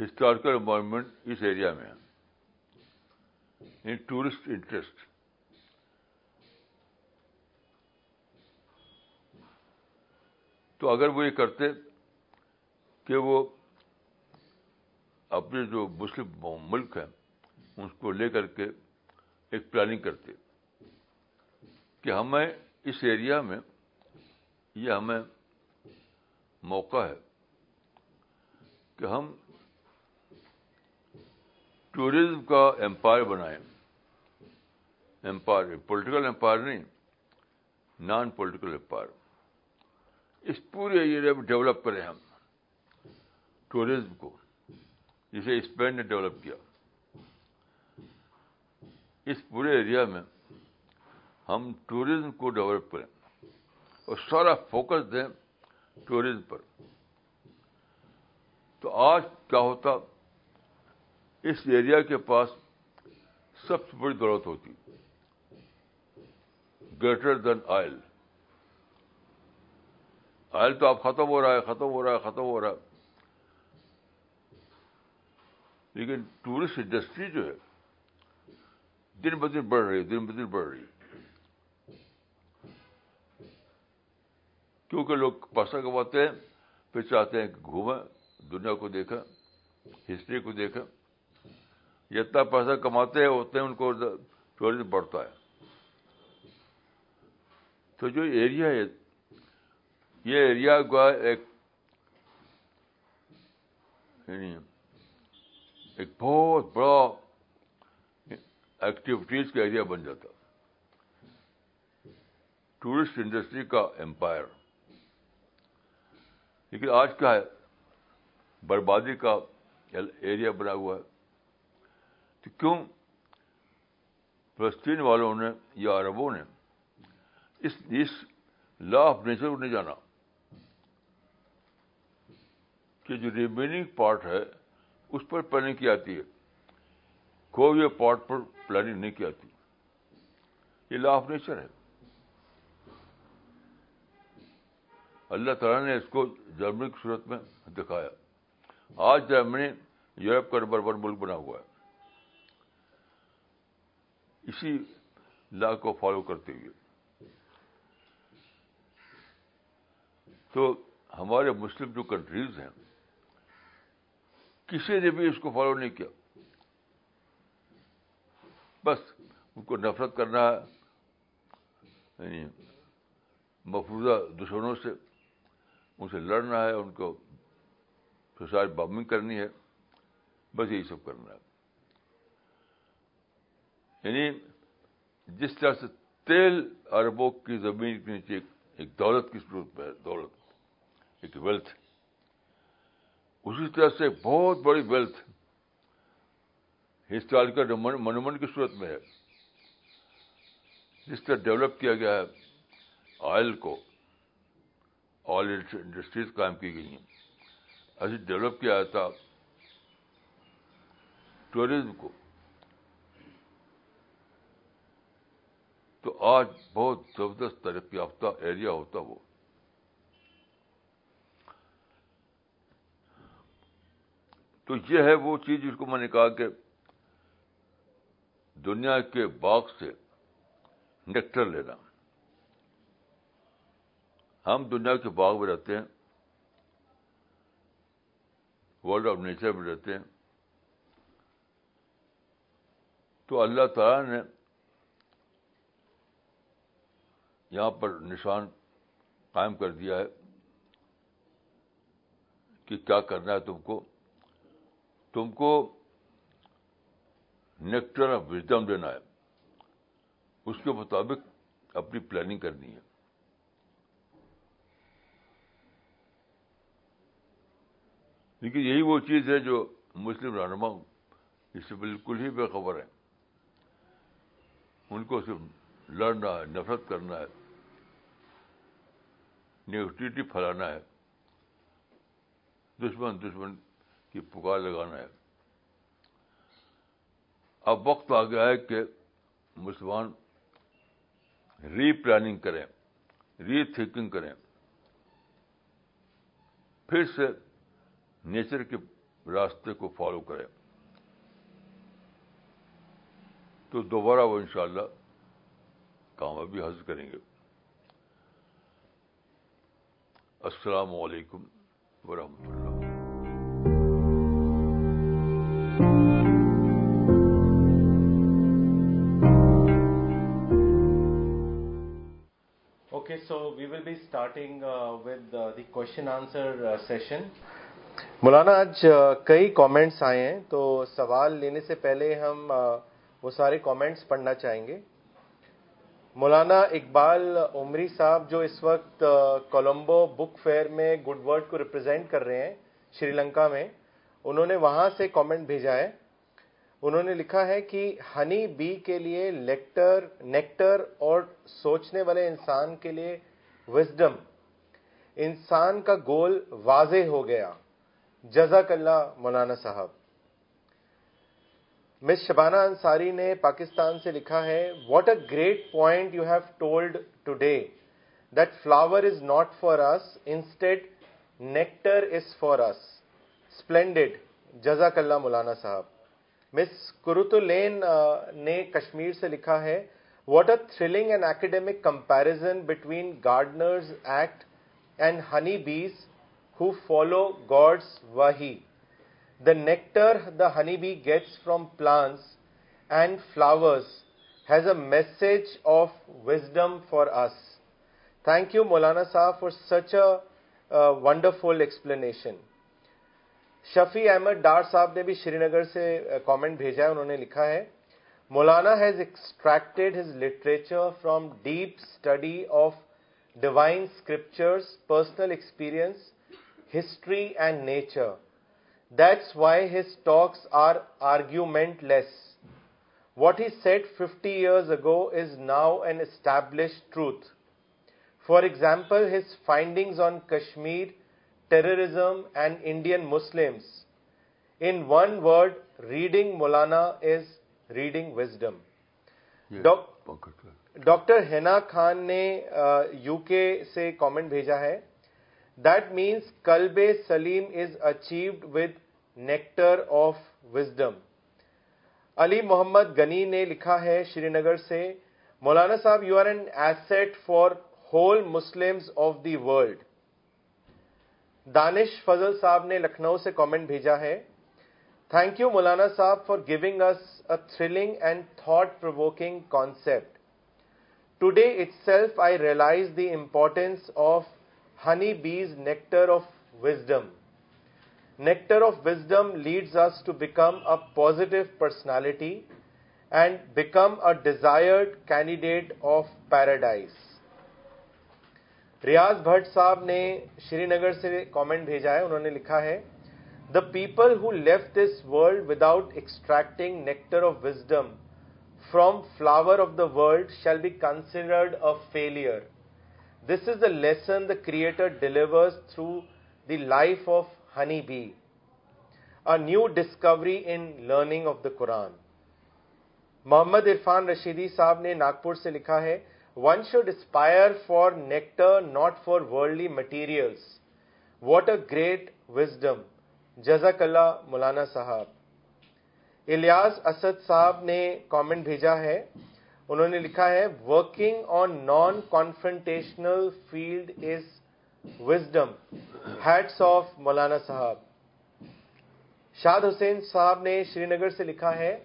ہسٹوریکل انوائرمنٹ اس ایریا میں ہے۔ یعنی ٹورسٹ انٹرسٹ تو اگر وہ یہ کرتے کہ وہ اپنے جو مسلم ملک ہیں، اس کو لے کر کے ایک پلاننگ کرتے کہ ہمیں اس ایریا میں یہ ہمیں موقع ہے کہ ہم ٹوریزم کا امپائر بنائیں۔ امپائر پولیٹیکل امپائر نہیں نان پولیٹیکل امپائر اس پورے ایریا میں ڈیولپ کریں ہم ٹوریزم کو۔ جسے اسپین نے ڈیولپ کیا۔ اس پورے ایریا میں ہم ٹوریزم کو ڈیولپ کریں اور سارا فوکس دیں ٹوریزم پر۔ تو آج کیا ہوتا؟ اس ایریا کے پاس سب سے بڑی ضرورت ہوتی۔ گریٹر دین آئل آئل تو اب ختم ہو رہا ہے، ختم ہو رہا ہے، ختم ہو رہا ہے۔ لیکن ٹورسٹ انڈسٹری جو ہے، دن بدن بڑھ رہی ہے، دن بدن بڑھ رہی ہے۔ کیونکہ لوگ پیسہ کماتے ہیں، پھر چاہتے ہیں کہ گھومیں، دنیا کو دیکھیں، ہسٹری کو دیکھیں۔ جتنا پیسہ کماتے ہیں، اتنے ان کو ٹورزم بڑھتا ہے۔ تو جو ایریا ہے، یہ ایریا کا ایک یعنی ایک بہت بڑا ایکٹیویٹیز کا ایریا بن جاتا۔ ٹورسٹ انڈسٹری کا امپائر لیکن آج کیا ہے، بربادی کا ایریا بنا ہوا ہے۔ تو کیوں فلسطین والوں نے یا عربوں نے اس اس لا آف نیچر کو نہیں جانا؟ کہ جو ریمیننگ پارٹ ہے اس پر پلاننگ کی آتی ہے۔ کوئی پارٹ پر پلاننگ نہیں کی آتی۔ یہ لا آف نیچر ہے۔ اللہ تعالیٰ نے اس کو جرمنی کی صورت میں دکھایا۔ آج جرمنی یورپ کا نمبر ون ملک بنا ہوا ہے۔ اسی لا کو فالو کرتے ہوئے۔ تو ہمارے مسلم جو کنٹریز ہیں کسی نے بھی اس کو فالو نہیں کیا۔ بس، ان کو نفرت کرنا ہے یعنی مفروضہ دشمنوں سے ان سے لڑنا ہے، ان کو سوسائڈ بامبنگ کرنی ہے۔ بس یہی سب کرنا ہے۔ یعنی جس طرح سے تیل اربوں کی زمین کے نیچے ایک دولت کی صورت میں ہے، دولت، ایک ویلتھ اسی طرح سے بہت بڑی ویلتھ ہسٹوریکل منومنٹ کی صورت میں ہے۔ جس طرح ڈیولپ کیا گیا ہے آئل کو آئل انڈسٹریز قائم کی گئی ہیں۔ ایسے ڈیولپ کیا تھا ٹورزم کو۔ تو آج بہت زبردست ترقی یافتہ ایریا ہوتا وہ۔ تو یہ ہے وہ چیز جس کو میں نے کہا کہ دنیا کے باغ سے نیکٹر لینا۔ ہم دنیا کے باغ میں رہتے ہیں ورلڈ آف نیچر میں رہتے ہیں۔ تو اللہ تعالی نے یہاں پر نشان قائم کر دیا ہے کہ کیا کرنا ہے تم کو۔ تم کو نیکٹر آف وزڈم دینا ہے۔ اس کے مطابق اپنی پلاننگ کرنی ہے۔ لیکن یہی وہ چیز ہے جو مسلم رہنما اس سے بالکل ہی بے خبر ہے ان کو صرف لڑنا ہے، نفرت کرنا ہے نیگیٹیوٹی پھیلانا ہے۔ دشمن دشمن کی پکار لگانا ہے۔ اب وقت آ گیا ہے کہ مسلمان ری پلاننگ کریں ری تھنکنگ کریں۔ پھر سے نیچر کے راستے کو فالو کریں۔ تو دوبارہ وہ انشاءاللہ کامیابی حاصل کریں گے۔ السلام علیکم ورحمۃ اللہ۔ So we will be starting uh, with uh, the question answer uh, session. مولانا آج کئی کامنٹس آئے ہیں تو سوال لینے سے پہلے ہم وہ سارے کامنٹس پڑھنا چاہیں گے مولانا اقبال عمری صاحب جو اس وقت کولمبو بک فیئر میں گڈ ورڈ کو ریپرزینٹ کر رہے ہیں شری لنکا میں انہوں نے وہاں سے کامنٹ بھیجا ہے انہوں نے لکھا ہے کہ ہنی بی کے لیے لیکٹر، نیکٹر اور سوچنے والے انسان کے لیے وزڈم، انسان کا گول واضح ہو گیا۔ جزاک اللہ مولانا صاحب۔ مس شبانہ انصاری نے پاکستان سے لکھا ہے what a great point you have told today that flower is not for us instead nectar is for us splendid جزاک اللہ مولانا صاحب۔ مس کرت کرتلین نے کشمیر سے لکھا ہے what are thrilling and academic comparison between gardener's act and honey bees who follow God's و he nectar the honey bee gets from plants and flowers has a message of wisdom for us thank you مولانا صاحب for such a wonderful explanation Shafi Ahmad Dar صاحب نے بھی شری نگر سے comment بھیجا ہے، انہوں نے لکھا ہے، مولانا has extracted his literature from deep study of divine scriptures personal experience history and nature that's why his talks are argument less what he said fifty years ago is now and establish truth for example his findings on Kashmir terrorism and Indian Muslims. In one word, reading Maulana is reading wisdom. Doctor Hina Khan نے U K سے comment بھیجا ہے that means کلب سلیم is achieved with nectar of wisdom Ali Muhammad Ghani نے لکھا ہے Srinagar سے مولانا صاحب you are an asset for whole Muslim of the world Danish Fazal صاحب نے لکھنؤ سے کامنٹ بھیجا ہے۔ تھینک یو مولانا صاحب for giving us a thrill and thought provoking concept today itself I realise the importance of honey bees nectar of wisdom nectar of wisdom leads us to become a positive personality and become a desired candidate of paradise Riyaz Bhat صاحب نے شری نگر سے comment بھیجا ہے، انہوں نے لکھا ہے the people who live this world without extracting nectar of wisdom from flower of the world shall be considered a failure this is the lesson the creator delivers through the life of honey bee a new discovery in learning of the Quran Mohammad Irfan Rashidi صاحب نے ناگپور سے لکھا ہے hai, one should aspire for nectar, not for worldly materials. What a great wisdom. Jazakallah Maulana Sahab. Ilyas Asad صاحب نے comment بھیجا ہے انہوں نے لکھا ہے working on non confrontational field is wisdom heads of مولانا صاحب شاد حسین صاحب نے شری نگر سے لکھا ہے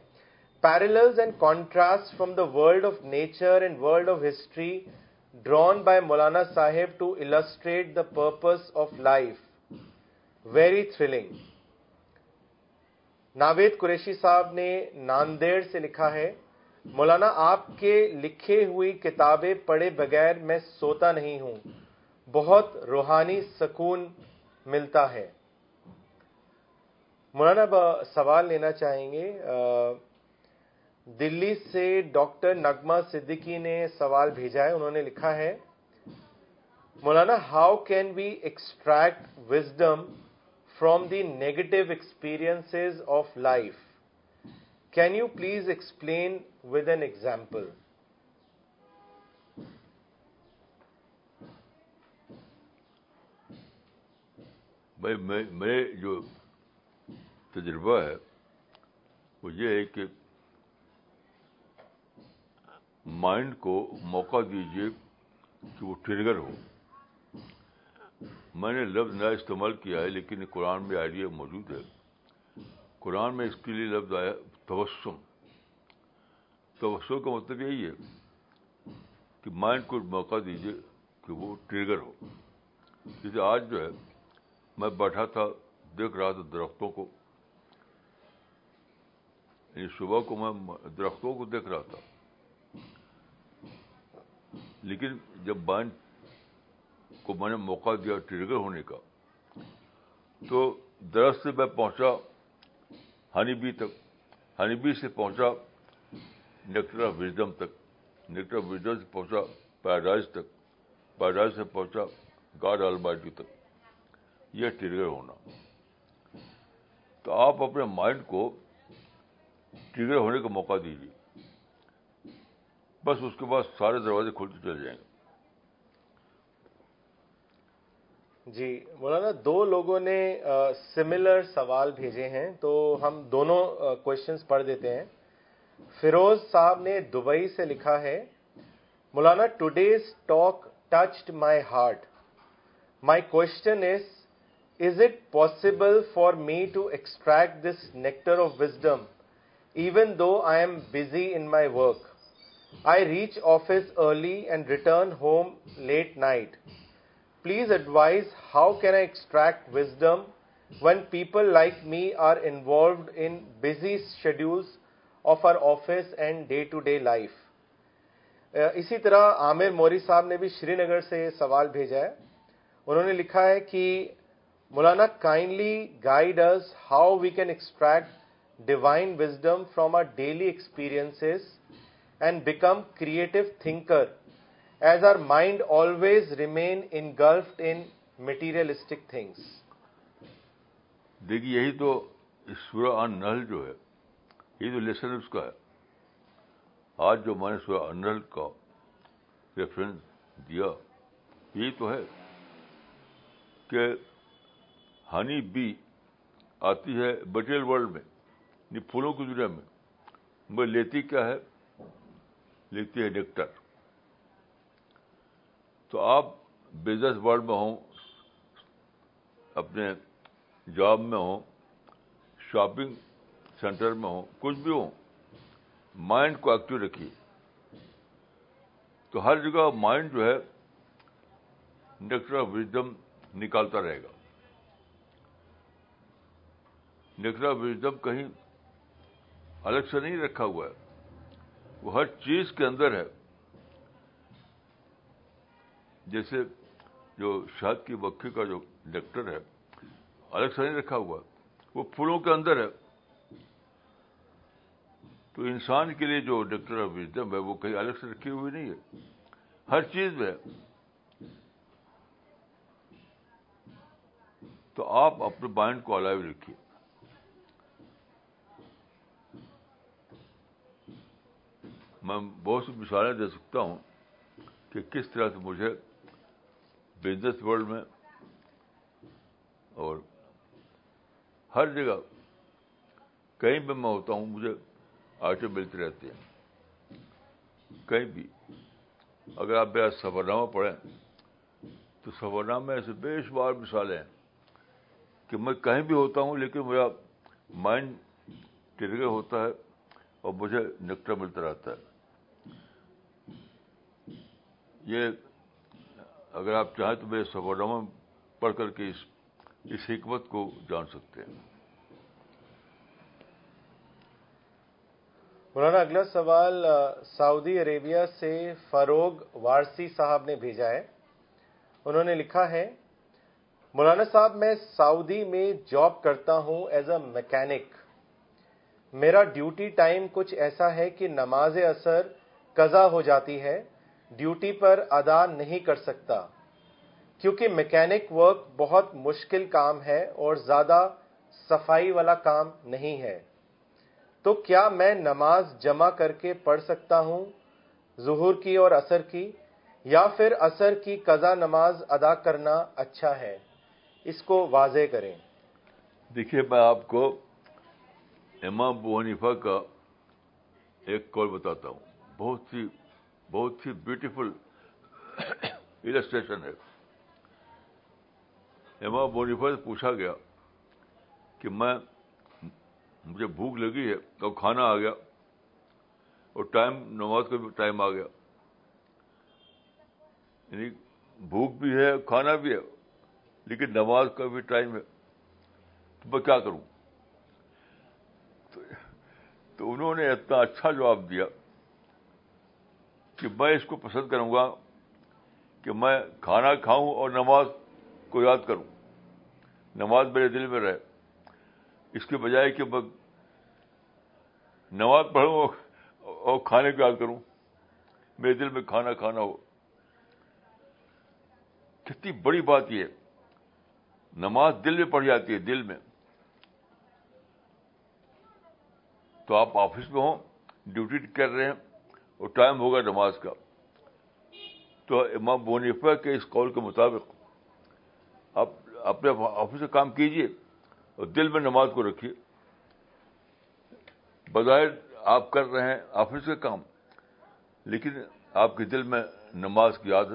parallels and contrast from the world of nature and world of history drawn by مولانا صاحب to illustrate the purpose of life very thrilling Naved Qureshi صاحب نے ناندیڑ سے لکھا ہے مولانا آپ کے لکھے ہوئی کتابیں پڑھے بغیر میں سوتا نہیں ہوں بہت روحانی سکون ملتا ہے مولانا سوال لینا چاہیں گے دلی سے ڈاکٹر نگما صدیقی نے سوال بھیجا ہے، انہوں نے لکھا ہے، مولانا how can we extract wisdom from the negative experiences of life. Can you please explain with an example? میں جو تجربہ ہے، وہ یہ ہے کہ مائنڈ کو موقع دیجیے کہ وہ ٹریگر ہو۔ میں نے لفظ نیا استعمال کیا ہے، لیکن قرآن میں آئیڈیا موجود ہے۔ قرآن میں اس کے لیے لفظ آیا توسم۔ توسم کا مطلب یہی ہے کہ مائنڈ کو موقع دیجیے کہ وہ ٹریگر ہو۔ جیسے آج جو ہے، میں بیٹھا تھا، دیکھ رہا تھا درختوں کو۔ یعنی صبح کو میں درختوں کو دیکھ رہا تھا۔ لیکن جب مائنڈ کو میں نے موقع دیا ٹریگر ہونے کا، تو درخت سے میں پہنچا، ہنی بی تک، ہنی بی سے پہنچا نیکٹر آف وزڈم تک نیکٹر آف وزڈم سے پہنچا، پیراڈائز تک، پیراڈائز سے پہنچا گاڈ آل بائٹی تک، یہ ٹریگر ہونا۔ تو آپ اپنے مائنڈ کو ٹریگر ہونے کا موقع دیجیے۔ بس اس کے بعد سارے دروازے کھلتے چلے جائیں گے۔ جی مولانا، دو لوگوں نے سملر سوال بھیجے ہیں، تو ہم دونوں کوشچنس پڑھ دیتے ہیں۔ فیروز صاحب نے دبئی سے لکھا ہے، مولانا today's talk touched my heart my question is is it possible for me to extract this nectar of wisdom even though I am busy in I reach office early and return home late night please advise how can I extract wisdom when people like me are involved in busy schedule of our office and day to day life اسی طرح عامر موری صاحب نے بھی شری نگر سے سوال بھیجا ہے انہوں نے لکھا ہے کہ مولانا kindly guide how we can extract divine wisdom from our daily experience and become creative thinker as our mind always remain engulfed in materialistic things دیکھیے، یہی تو سورہ ان نل جو ہے، یہی تو لیسن اس کا ہے۔ آج جو میں نے سورہ انل کا ریفرنس دیا، یہی تو ہے کہ ہنی بی آتی ہے مٹیریل ورلڈ میں یعنی پھولوں کی دنیا میں۔ وہ لیتی کیا ہے؟ لیتی ہے نیکٹر تو آپ بزنس ورلڈ میں ہوں، اپنے جاب میں ہوں شاپنگ سینٹر میں ہوں، کچھ بھی ہوں مائنڈ کو ایکٹیو رکھیے۔ تو ہر جگہ مائنڈ جو ہے نیکٹر آف وزڈم نکالتا رہے گا۔ نیکٹر آف وزڈم کہیں الگ سے نہیں رکھا ہوا ہے۔ وہ ہر چیز کے اندر ہے۔ جیسے جو شہد کی مکھی کا جو نیکٹر ہے، الگ سے نہیں رکھا ہوا، وہ پھولوں کے اندر ہے۔ تو انسان کے لیے جو ڈاکٹر آف وزڈم ہے، وہ کہیں الگ سے رکھی ہوئی نہیں ہے۔ ہر چیز میں۔ تو آپ اپنے مائنڈ کو الائیو رکھیے۔ میں بہت سی مثالیں دے سکتا ہوں کہ کس طرح سے مجھے بزنس ورلڈ میں اور ہر جگہ کہیں بھی میں ہوتا ہوں، مجھے آئٹم ملتے رہتے ہیں۔ کہیں بھی۔ اگر آپ میرا سفر نامہ پڑھیں، تو سفر نامے ایسے بے شمار مثالیں ہیں کہ میں کہیں بھی ہوتا ہوں، لیکن میرا مائنڈ ٹرگر ہوتا ہے اور مجھے نکٹر ملتا رہتا ہے۔ یہ اگر آپ چاہیں تو میرے سفر نامہ پڑھ کر کے اس اس حکمت کو جان سکتے ہیں۔ مولانا، اگلا سوال سعودی عربیہ سے فروغ وارسی صاحب نے بھیجا ہے۔ انہوں نے لکھا ہے، مولانا صاحب، میں سعودی میں جاب کرتا ہوں ایز اے میکینک۔ میرا ڈیوٹی ٹائم کچھ ایسا ہے کہ نماز اثر قضا ہو جاتی ہے۔ ڈیوٹی پر ادا نہیں کر سکتا، کیونکہ میکینک ورک بہت مشکل کام ہے اور زیادہ صفائی والا کام نہیں ہے۔ تو کیا میں نماز جمع کر کے پڑھ سکتا ہوں ظہور کی اور اثر کی، یا پھر اثر کی قضا نماز ادا کرنا اچھا ہے؟ اس کو واضح کریں۔ دیکھیے، میں آپ کو امام بونیفا کا ایک کال بتاتا ہوں۔ بہت سی بہت سی بیوٹیفل السٹریشن ہے۔ امام بونیفا سے پوچھا گیا کہ میں مجھے بھوک لگی ہے تو کھانا آ گیا اور ٹائم نماز کا بھی ٹائم آ گیا۔ یعنی بھوک بھی ہے، کھانا بھی ہے، لیکن نماز کا بھی ٹائم ہے۔ تو میں کیا کروں؟ تو انہوں نے اتنا اچھا جواب دیا۔ کہ میں اس کو پسند کروں گا کہ میں کھانا کھاؤں اور نماز کو یاد کروں۔ نماز میرے دل میں رہے۔ اس کے بجائے کہ میں نماز پڑھوں اور کھانے کو یاد کروں۔ میرے دل میں کھانا کھانا ہو۔ کتنی بڑی بات یہ نماز دل میں پڑھ جاتی ہے، دل میں۔ تو آپ آفس میں ہوں، ڈیوٹی کر رہے ہیں۔ اور ٹائم ہوگا نماز کا۔ تو امام بونیفا کے اس قول کے مطابق آپ اپنے آفس کا کام کیجیے اور دل میں نماز کو رکھیے۔ بظاہر آپ کر رہے ہیں آفس کا کام، لیکن آپ کے دل میں نماز کی یاد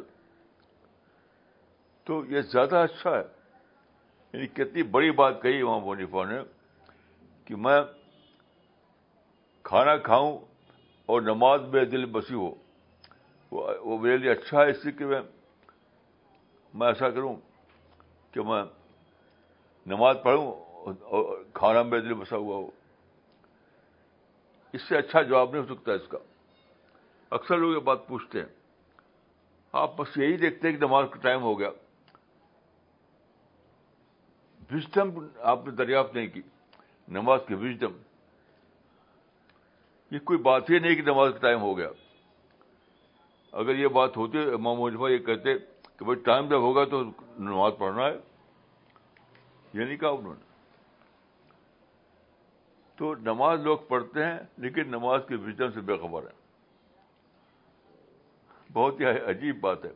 تو یہ زیادہ اچھا ہے۔ یعنی کتنی بڑی بات کہی وہاں منیفا نے کہ میں کھانا کھاؤں اور نماز میں دل بسی ہو۔ وہ میرے لیے اچھا ہے، اس لیے کہ میں میں ایسا کروں کہ میں نماز پڑھوں اور کھانا میرے دل بسا ہوا ہو۔ اس سے اچھا جواب نہیں ہو سکتا اس کا۔ اکثر لوگ یہ بات پوچھتے ہیں۔ آپ بس یہی دیکھتے ہیں کہ نماز کا ٹائم ہو گیا۔ وزڈم آپ نے دریافت نہیں کی۔ نماز کی وزڈم۔ یہ کوئی بات ہی نہیں کہ نماز کا ٹائم ہو گیا۔ اگر یہ بات ہوتی امام مجفا یہ کہتے کہ بھائی ٹائم جب ہوگا تو نماز پڑھنا ہے۔ یہ نہیں کہا انہوں نے۔ تو نماز لوگ پڑھتے ہیں، لیکن نماز کی وزڈم سے بے خبر ہے بہت ہی عجیب بات ہے۔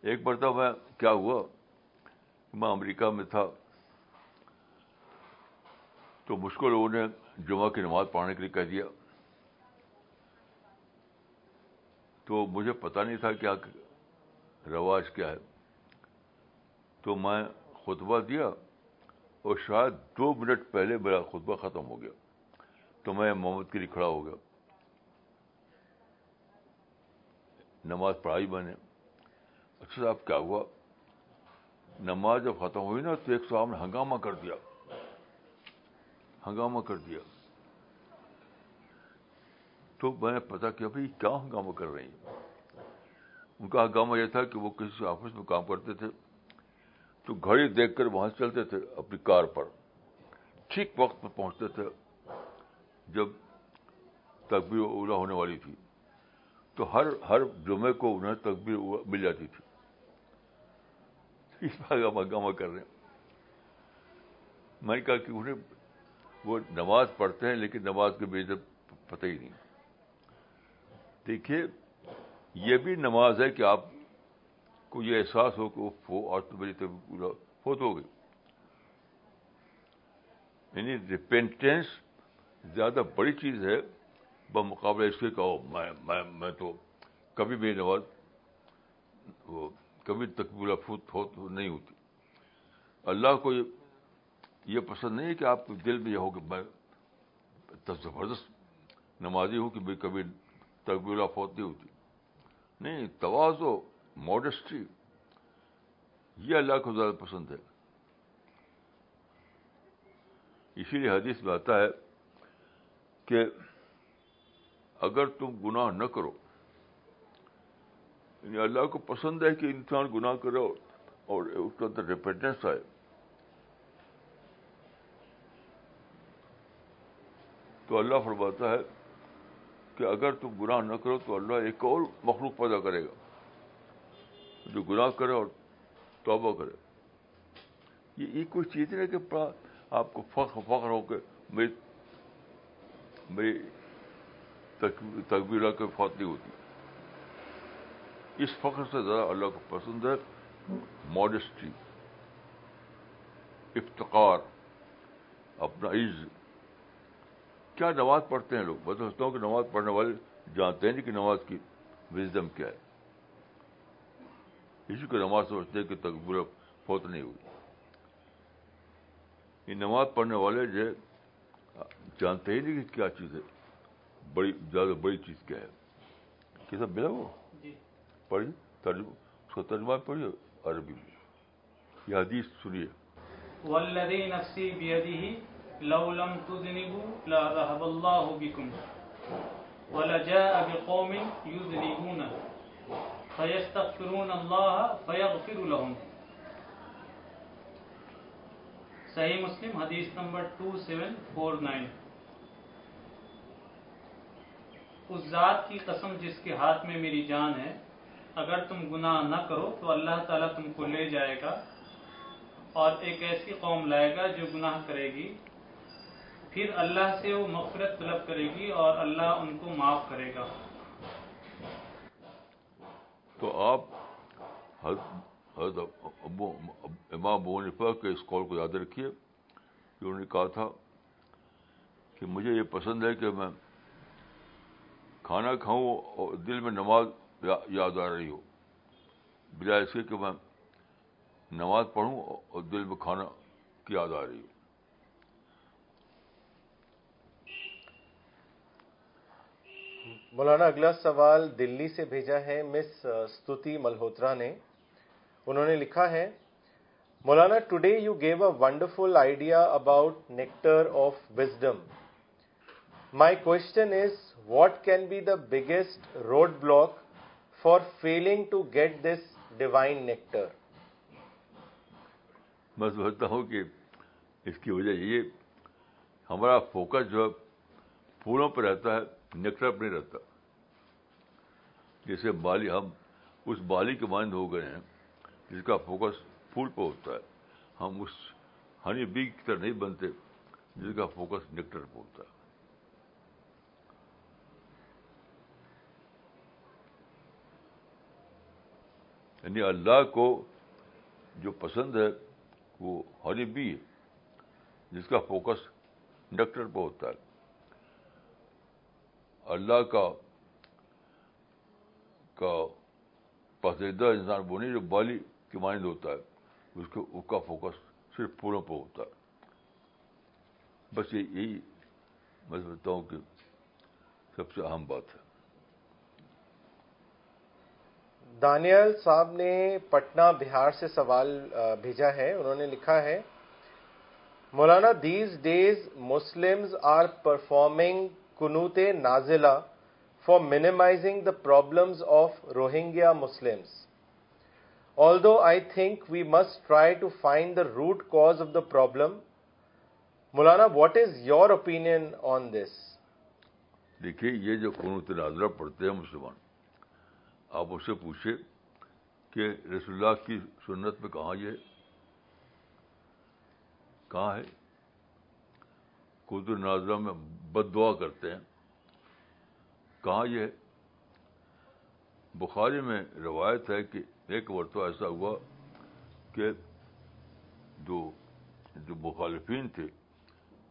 ایک مرتبہ میں کیا ہوا؟ میں امریکہ میں تھا۔ تو مجھ کو لوگوں نے جمعہ کی نماز پڑھنے کے لیے کہہ دیا۔ تو مجھے پتہ نہیں تھا کیا رواج کیا ہے۔ تو میں خطبہ دیا اور شاید دو منٹ پہلے میرا خطبہ ختم ہو گیا۔ تو میں محمد کے لیے کھڑا ہو گیا۔ نماز پڑھائی میں نے۔ اچھا صاحب، کیا ہوا؟ نماز جب ختم ہوئی نا تو ایک صاحب نے ہنگامہ کر دیا۔ ہنگامہ کر دیا۔ تو میں نے پتا کیا بھائی کیا ہنگامہ کر رہی ہیں؟ ان کا ہنگامہ یہ تھا کہ وہ کسی آفس میں کام کرتے تھے۔ تو گھڑی دیکھ کر وہاں چلتے تھے اپنی کار پر۔ ٹھیک وقت پر پہنچتے تھے جب تقبیر اولا ہونے والی تھی۔ تو ہر ہر جمعے کو انہیں تقبیر مل جاتی تھی۔ اس ہنگامہ کر رہے ہیں۔ میں نے کہا کہ انہیں وہ نماز پڑھتے ہیں لیکن نماز کے بے پتہ ہی نہیں۔ دیکھیے، یہ بھی نماز ہے کہ آپ کو یہ احساس ہو کہ وہ آج تو میری فوت ہو گئی۔ یعنی ریپینٹینس زیادہ بڑی چیز ہے، بمقابلہ اس کے کہو میں میں میں تو کبھی بھی نماز، وہ کبھی تقبیلا فوت ہو نہیں ہوتی۔ اللہ کو یہ یہ پسند نہیں ہے کہ آپ کے دل میں یہ ہو کہ میں زبردست نمازی ہوں کہ بھائی کبھی تقبیلا فوت نہیں ہوتی۔ نہیں توازو ماڈسٹی یہ اللہ کو زیادہ پسند ہے۔ اسی لیے حدیث میں آتا ہے کہ اگر تم گناہ نہ کرو یعنی اللہ کو پسند ہے کہ انسان گناہ کرے اور اس کے اندر ریپیٹنس آئے۔ تو اللہ فرماتا ہے کہ اگر تم گناہ نہ کرو تو اللہ ایک اور مخلوق پیدا کرے گا۔ جو گناہ کرے اور توبہ کرے۔ یہ ایک کوئی چیز نہیں کہ آپ کو فخر فخر ہو کے میری میری تقبیر کی فوت نہیں ہوتی۔ اس فخر سے زیادہ اللہ کو پسند ہے۔ ماڈسٹی افتقار اپنا عز کیا نماز پڑھتے ہیں لوگ؟ میں سمجھتا ہوں کہ نماز پڑھنے والے جانتے ہیں کہ نماز کی وزڈم کیا ہے۔ اسی کو نماز سمجھتے ہیں کہ تقبیر فوت نہیں ہوئی۔ یہ نماز پڑھنے والے جو جانتے ہی نہیں کہ کیا چیز ہے۔ بڑی زیادہ بڑی چیز کیا ہے۔ کیسا ملا وہ؟ جی۔ پڑھیے ترجمہ اس کا ترجمہ پڑھیے عربی میں۔ یہ حدیث سنیے۔ والذی نفسی بیدہ لو لم تذنبوا لا ذهب الله بكم ولجاء بقوم يذنبون فيستغفرون الله فيغفر لهم. صحیح مسلم، حدیث نمبر 2749 اس ذات کی قسم جس کے ہاتھ میں میری جان ہے، اگر تم گناہ نہ کرو تو اللہ تعالیٰ تم کو لے جائے گا اور ایک ایسی قوم لائے گا جو گناہ کرے گی پھر اللہ سے وہ مغفرت طلب کرے گی اور اللہ ان کو معاف کرے گا۔ تو آپ امام ابو حنیفہ کے اس قول کو یاد رکھیے۔ کہ انہوں نے کہا تھا کہ مجھے یہ پسند ہے کہ میں کھانا کھاؤں اور دل میں نماز یاد آ رہی ہو۔ بجائے اس کے کہ میں نماز پڑھوں اور دل میں کھانا کی یاد آ رہی ہو۔ مولانا، اگلا سوال دلی سے بھیجا ہے مس، ستوتی ملہوترا نے۔ انہوں نے لکھا ہے، مولانا، today you gave a wonderful idea about nectar of wisdom. My question is, what can be the biggest road block for failing to get this divine nectar? میں سمجھتا ہوں کہ اس کی وجہ یہ ہمارا فوکس جو ہے پھولوں پہ رہتا ہے۔ نیکٹر نہیں رہتا۔ جیسے بالی، ہم اس بالی کے مانند ہو گئے ہیں، جس کا فوکس پھول پہ ہوتا ہے۔ ہم اس ہنی بی کی طرح نہیں بنتے، جس کا فوکس نیکٹر پہ ہوتا ہے۔ یعنی اللہ کو جو پسند ہے، وہ ہنی بی ہے، جس کا فوکس نیکٹر پہ ہوتا ہے۔ اللہ کا کا پسندیدہ انسان وہ نہیں جو بالی کی مانند ہوتا ہے، اس کو اس کا فوکس صرف پھولوں پہ ہوتا ہے۔ بس یہی میں سمجھتا ہوں کہ سب سے اہم بات ہے۔ دانیال صاحب نے پٹنہ بہار سے سوال بھیجا ہے، انہوں نے لکھا ہے، مولانا these days Muslims are performing کنوت نازلہ for minimising the problems of Rohingya Muslims Although I think we must try to find the root cause of the problem, Maulana, what is your opinion on this? دیکھیے یہ جو قنوت نازلہ پڑھتے ہیں مسلمان آپ اس سے پوچھے کہ رسول اللہ کی سنت میں کہاں یہ کہاں ہے؟ قنوت نازلہ میں بد دعا کرتے ہیں۔ کہاں یہ بخاری میں روایت ہے کہ ایک مرتبہ ایسا ہوا کہ جو جو مخالفین تھے،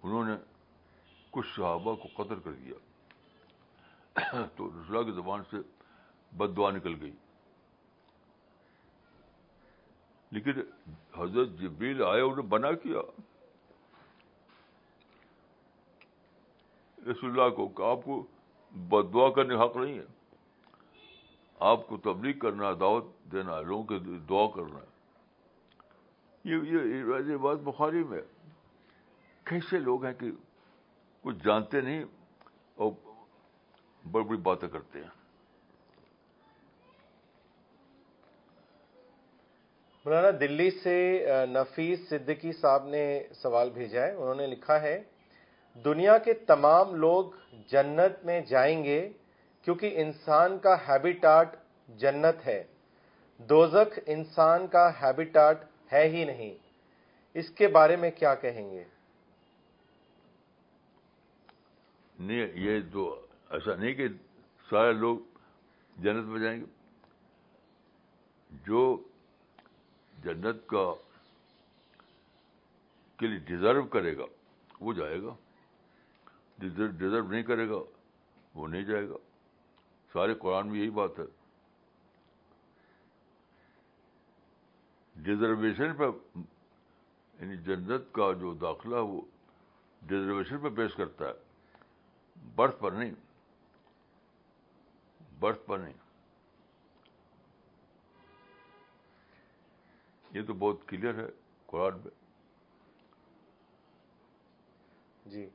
انہوں نے کچھ صحابہ کو قتل کر دیا۔ تو رسول کی زبان سے بد دعا نکل گئی۔ لیکن حضرت جبریل آئے، انہوں نے بنا کیا۔ رسول اللہ کو کہ آپ کو بد دعا کرنے حق نہیں ہے۔ آپ کو تبلیغ کرنا ہے دعوت دینا ہے لوگوں کے دعا کرنا۔ ہے یہ بات بخاری میں کیسے لوگ ہیں کہ کچھ جانتے نہیں اور بڑی بڑی باتیں کرتے ہیں۔ مولانا، دلی سے نفیس صدیقی صاحب نے سوال بھیجا ہے۔ انہوں نے لکھا ہے دنیا کے تمام لوگ جنت میں جائیں گے کیونکہ انسان کا ہیبیٹاٹ جنت ہے۔ دوزخ انسان کا ہیبیٹاٹ ہے ہی نہیں۔ اس کے بارے میں کیا کہیں گے؟ نہیں، یہ تو ایسا نہیں کہ سارے لوگ جنت میں جائیں گے۔ جو جنت کا کے لیے ڈیزرو کرے گا، وہ جائے گا۔ ڈیزرو نہیں کرے گا، وہ نہیں جائے گا۔ سارے قرآن میں یہی بات ہے۔ ڈیزرویشن پہ یعنی جنت کا جو داخلہ وہ ڈیزرویشن پہ پیش کرتا ہے۔ برتھ پر نہیں۔ برتھ پر نہیں۔ یہ تو بہت کلیئر ہے قرآن میں۔ جی۔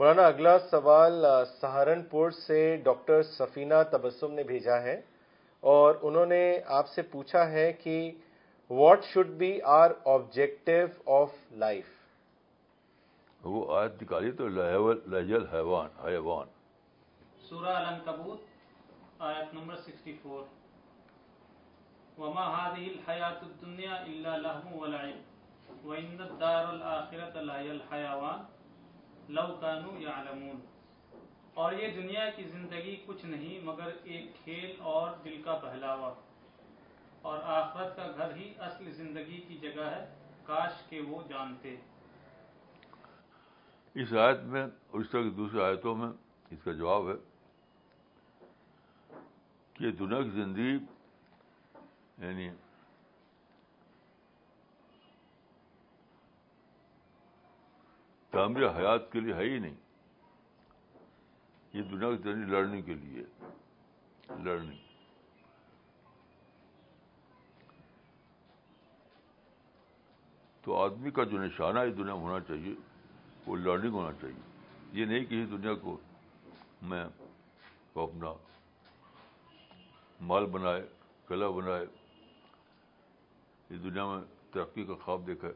مولانا اگلا سوال سہارنپور سے ڈاکٹر سفینہ تبسم نے بھیجا ہے اور انہوں نے آپ سے پوچھا ہے کہ what should be our objective of life? وہ آیت نکالی تو لہجل حیوان حیوان۔ سورہ العنکبوت آیت نمبر 64 وما هذه الحیات الدنیا الا لہو ولعب۔ وان الدار الاخرة لہی الحیوان لو کانو یعلمون اور یہ دنیا کی زندگی کچھ نہیں، مگر ایک کھیل اور دل کا بہلاوا۔ اور آخرت کا گھر ہی اصل زندگی کی جگہ ہے، کاش کہ وہ جانتے۔ اس آیت میں اور اس طرح کی دوسری آیتوں میں اس کا جواب ہے کہ دنیا کی زندگی یعنی تعمیر حیات کے لیے ہے ہی نہیں۔ یہ دنیا کی ذریعے لڑنے کے لیے۔ لڑنے۔ تو آدمی کا جو نشانہ اس دنیا میں ہونا چاہیے، وہ لرننگ ہونا چاہیے۔ یہ نہیں کہ اس دنیا کو میں اپنا مال بنائے کلا بنائے، اس دنیا میں ترقی کا خواب دیکھا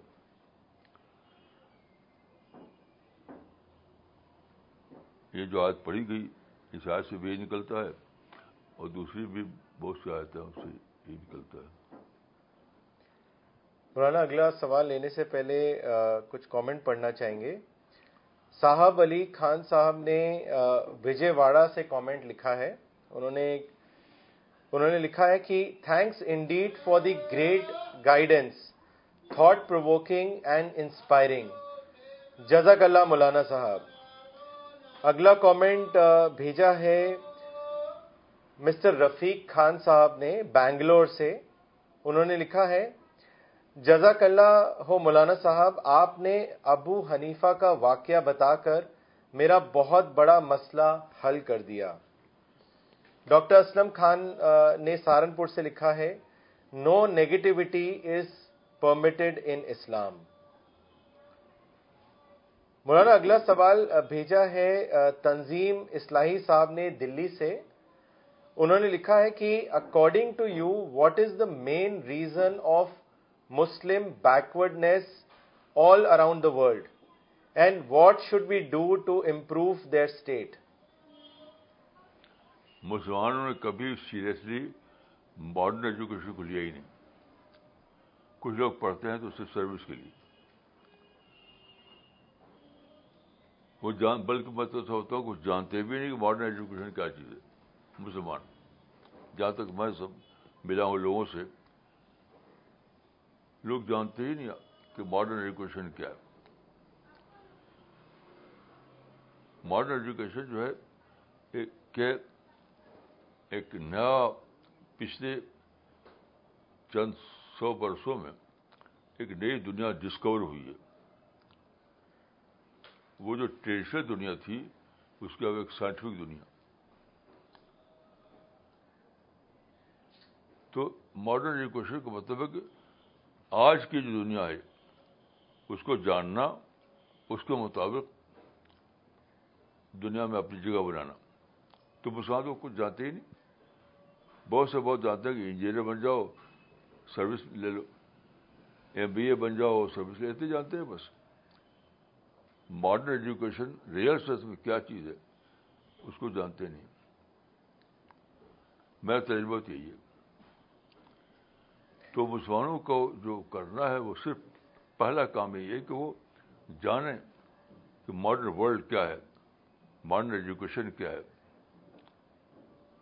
یہ جو آیت پڑھی گئی، اس آیت سے بھی یہ نکلتا ہے اور دوسری بھی بہت سی آیتیں اس سے یہ نکلتا ہے۔ مولانا، اگلا سوال لینے سے پہلے کچھ کامنٹ پڑھنا چاہیں گے۔ صاحب علی خان صاحب نے وجے واڑا سے کامنٹ لکھا ہے۔ انہوں نے انہوں نے لکھا ہے کہ thanks indeed for the great guidance thought provoking and inspiring جزاک اللہ مولانا صاحب۔ اگلا کامنٹ بھیجا ہے مسٹر رفیق خان صاحب نے بینگلور سے۔ انہوں نے لکھا ہے جزاک اللہ ہو مولانا صاحب، آپ نے ابو حنیفہ کا واقعہ بتا کر میرا بہت بڑا مسئلہ حل کر دیا۔ ڈاکٹر اسلم خان نے سہارنپور سے لکھا ہے نو نیگیٹوٹی از پرمٹڈ ان اسلام مولانا، اگلا سوال بھیجا ہے تنظیم اصلاحی صاحب نے دلی سے۔ انہوں نے لکھا ہے کہ according to you what is the main reason of Muslim backwardness all around the world and what should be do to improve their state مسلمانوں نے کبھی سیریسلی ماڈرن ایجوکیشن کو لیا ہی نہیں۔ کچھ لوگ پڑھتے ہیں تو صرف سروس کے لیے۔ وہ جان بلکہ میں تو سوچتا ہوں کچھ جانتے بھی نہیں کہ ماڈرن ایجوکیشن کیا چیز ہے۔ مسلمان۔ جہاں تک میں سب ملا ہوں لوگوں سے، لوگ جانتے ہی نہیں کہ ماڈرن ایجوکیشن کیا ہے۔ ماڈرن ایجوکیشن جو ہے کہ ایک نیا پچھلے چند سو برسوں میں ایک نئی دنیا ڈسکور ہوئی ہے۔ وہ جو ٹریڈیشنل دنیا تھی، اس کی اب ایک سائنٹیفک دنیا۔ تو ماڈرن ایجوکیشن کا مطلب ہے کہ آج کی جو دنیا ہے، اس کو جاننا، اس کے مطابق دنیا میں اپنی جگہ بنانا۔ تو مسلمان کو کچھ جانتے ہی نہیں۔ بہت سے بہت جانتے ہیں کہ انجینئر بن جاؤ سروس لے لو۔ ایم بی اے بن جاؤ سروس لیتے جانتے ہیں بس۔ ماڈرن ایجوکیشن ریئل سینس میں کیا چیز ہے؟ اس کو جانتے نہیں۔ میرا تجربہ تو یہی ہے۔ تو مسلمانوں کو جو کرنا ہے وہ صرف پہلا کام یہ ہے کہ وہ جانیں کہ ماڈرن ورلڈ کیا ہے ماڈرن ایجوکیشن کیا ہے۔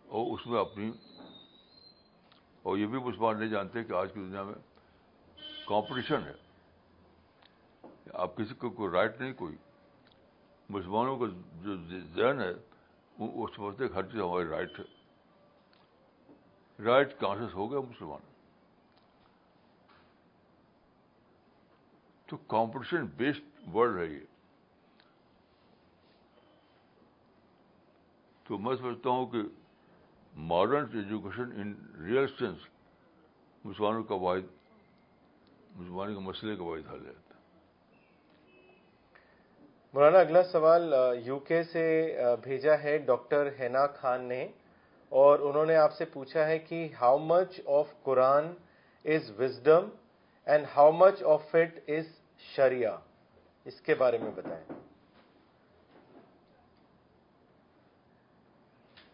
اور اس میں اپنی اور یہ بھی مسلمان نہیں جانتے کہ آج کی دنیا میں کمپٹیشن ہے۔ آپ کسی کو کوئی رائٹ نہیں، کوئی. مسلمانوں کا جو ذہن ہے، وہ سمجھتے کہ ہر چیز ہماری رائٹ ہے۔ رائٹ کانشیس ہو گیا مسلمان؟ تو کمپٹیشن بیسڈ ورلڈ ہے یہ۔ تو میں سمجھتا ہوں کہ modern education in real sense مسلمانوں کا واحد، مسلمانوں کے مسئلے کا واحد حل ہے۔ مولانا، اگلا سوال یو کے سے بھیجا ہے ڈاکٹر ہینا خان نے اور انہوں نے آپ سے پوچھا ہے کہ how much of Quran is wisdom and how much of it is شریعہ اس کے بارے میں بتائیں۔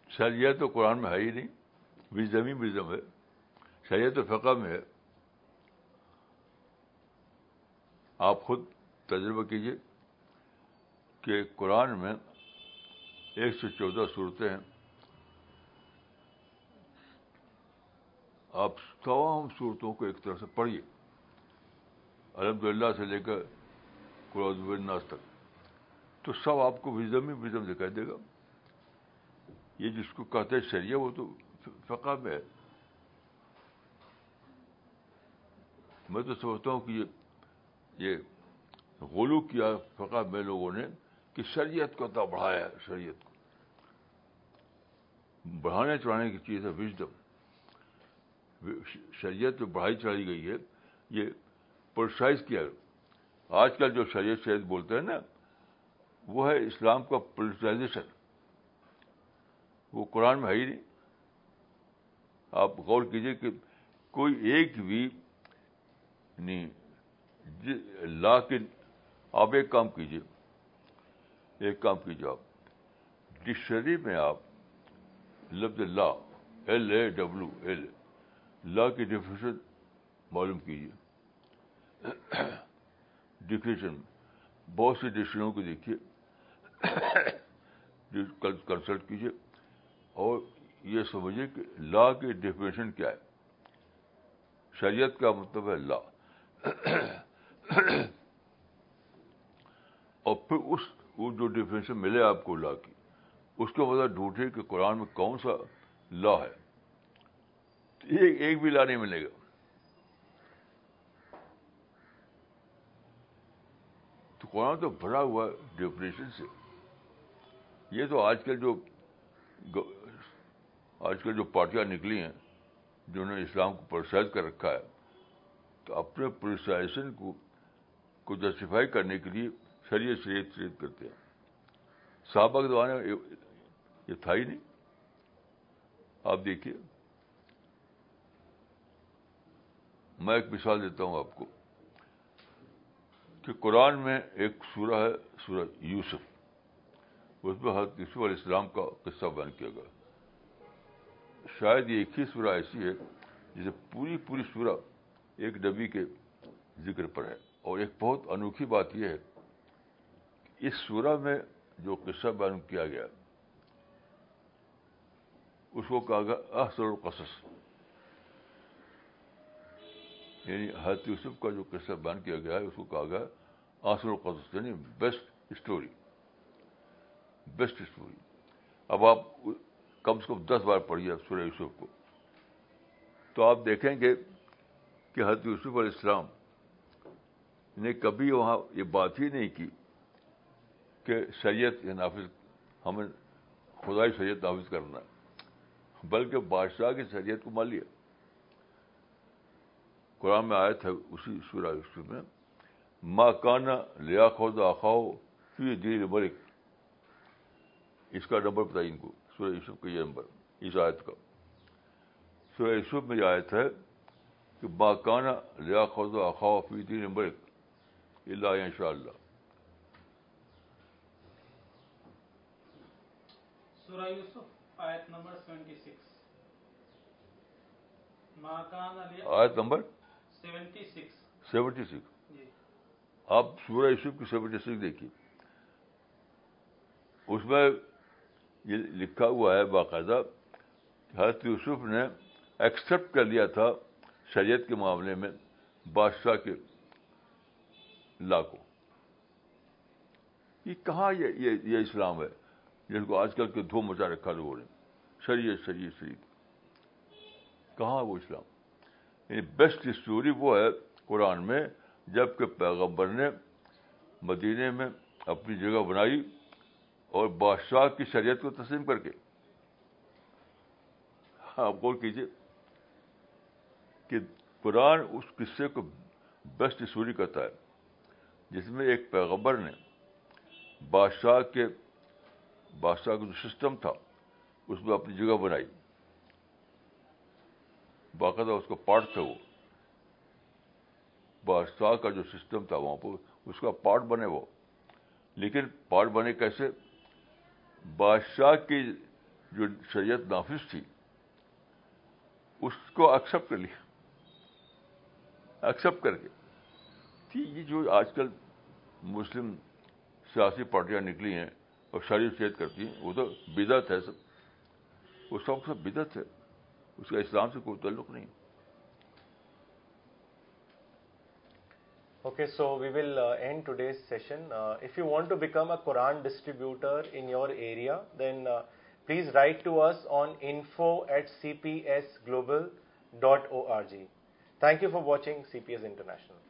شریعہ تو قرآن میں ہے ہی نہیں وزم ہی وزم ہے۔ شریعت تو فقہ میں ہے۔ آپ خود تجربہ کیجیے۔ کہ قرآن میں ایک سو چودہ صورتیں ہیں۔ آپ تمام صورتوں کو ایک طرح سے پڑھیے۔ الحمد للہ سے لے کر قرآن تک۔ تو سب آپ کو وزم ہی وزم دکھائی دے گا۔ یہ جس کو کہتے ہیں شریعہ، وہ تو فقہ میں ہے۔ میں تو سمجھتا ہوں کہ یہ یہ غلو کیا فقہ میں لوگوں نے۔ کہ شریعت کو اتنا بڑھایا ہے، شریعت کو۔ بڑھانے چڑھانے کی چیز ہے وزڈم شریعت جو بڑھائی چڑھائی گئی ہے، یہ پروسائز کیا آج کل جو شریعت شریعت بولتے ہیں نا، وہ ہے اسلام کا پولیٹائزیشن وہ قرآن میں ہے ہی نہیں۔ آپ غور کیجیے کہ کوئی ایک بھی نہیں جی، لا کے آپ ایک کام کیجیے۔ ایک کام کیجیے آپ۔ ڈکشنری میں آپ لفظ law L A W L law کی ڈیفینیشن معلوم کیجیے۔ ڈفینیشن بہت سی ڈکشنریوں کو دیکھیے۔ کنسلٹ کیجیے۔ اور یہ سمجھیے کہ لا کی ڈیفینیشن کیا ہے۔ شریعت کا مطلب ہے لا۔ اور پھر اس وہ جو ڈیفینیشن ملے آپ کو لا کی، اس کے بعد ڈھونڈے کہ قرآن میں کون سا لا ہے۔ ایک بھی لا نہیں ملے گا۔ تو قرآن تو بھرا ہوا ہے ڈیفینیشن سے۔ یہ تو آج کل جو آج کل جو پارٹیاں نکلی ہیں، جنہوں نے اسلام کو پروسائز کر رکھا ہے، تو اپنے پروسائزیشن کو جسٹیفائی کرنے کے لیے شریعت شریعت شریعت کرتے ہیں۔ صحابہ کے زمانے میں یہ تھا ہی نہیں۔ آپ دیکھیے۔ میں ایک مثال دیتا ہوں آپ کو کہ قرآن میں ایک سورہ ہے، سورہ یوسف۔ اس میں حضرت یوسف علیہ السلام کا قصہ بیان کیا گیا۔ شاید یہ ایک ہی سورہ ایسی ہے جسے پوری پوری سورہ ایک ڈبی کے ذکر پر ہے۔ اور ایک بہت انوکھی بات یہ ہے اس سورہ میں جو قصہ بیان کیا گیا، اس کو کہا گیا احسر القصص۔ یعنی حضرت یوسف کا جو قصہ بیان کیا گیا ہے اس کو کہا گیا احسر القصص یعنی بیسٹ اسٹوری بیسٹ اسٹوری اب آپ کم سے کم دس بار پڑھیے سورہ یوسف کو۔ تو آپ دیکھیں گے کہ حضرت یوسف علیہ السلام نے کبھی وہاں یہ بات ہی نہیں کی۔ کہ شریعت نافذ، ہمیں خدائی شریعت نافذ کرنا ہے۔ بلکہ بادشاہ کی شریعت کو مان لیا قرآن میں آیا تھا اسی سورہ یوسف میں ماں کانا لیا خود آخاؤ فی دیر ملک اس کا نمبر بتائیے ان کو، سورہ یوسف کا یہ نمبر، اس آیت کا۔ سورہ یوسف میں یہ آیت ہے کہ ماں کانا لیا خود آخاؤ فی دیر ملک اللہ ان شاء اللہ سورہ یوسف آیت نمبر سیونٹی سکس۔ آیت number seventy six. Seventy six. جی۔ آپ سورہ یوسف کی سیونٹی سکس دیکھیے۔ اس میں یہ لکھا ہوا ہے باقاعدہ حضرت یوسف نے ایکسپٹ کر لیا تھا شریعت کے معاملے میں بادشاہ کے لا کو یہ کہاں یہ یہ, یہ اسلام ہے؟ جن کو آج کل کے دھو مچا رکھا لوگوں نے، شریعت شریعت شریعت۔ کہاں وہ اسلام؟ یعنی بیسٹ اسٹوری وہ ہے قرآن میں جبکہ پیغمبر نے مدینے میں اپنی جگہ بنائی اور بادشاہ کی شریعت کو تسلیم کر کے۔ ہاں، آپ غور کیجیے کہ قرآن اس قصے کو بیسٹ اسٹوری کرتا ہے، جس میں ایک پیغمبر نے بادشاہ کے بادشاہ کا جو سسٹم تھا، اس میں اپنی جگہ بنائی۔ باقاعدہ اس کا پارٹ تھا وہ۔ بادشاہ کا جو سسٹم تھا وہاں پر، اس کا پارٹ بنے وہ۔ لیکن پارٹ بنے کیسے؟ بادشاہ کی جو شریعت نافذ تھی، اس کو ایکسپٹ کر لیا۔ ایکسپٹ کر کے۔ تھی، یہ جو آج کل مسلم سیاسی پارٹیاں نکلی ہیں کرتی ہیں، وہ تو بدعت ہے سب۔ وہ سب سے بدعت ہے۔ اس کا اسلام سے کوئی تعلق نہیں۔ Okay so we will end today's session if you want to become a Quran distributor in your area then please write to us on info at C P S global dot O R G thank you for watching C P S international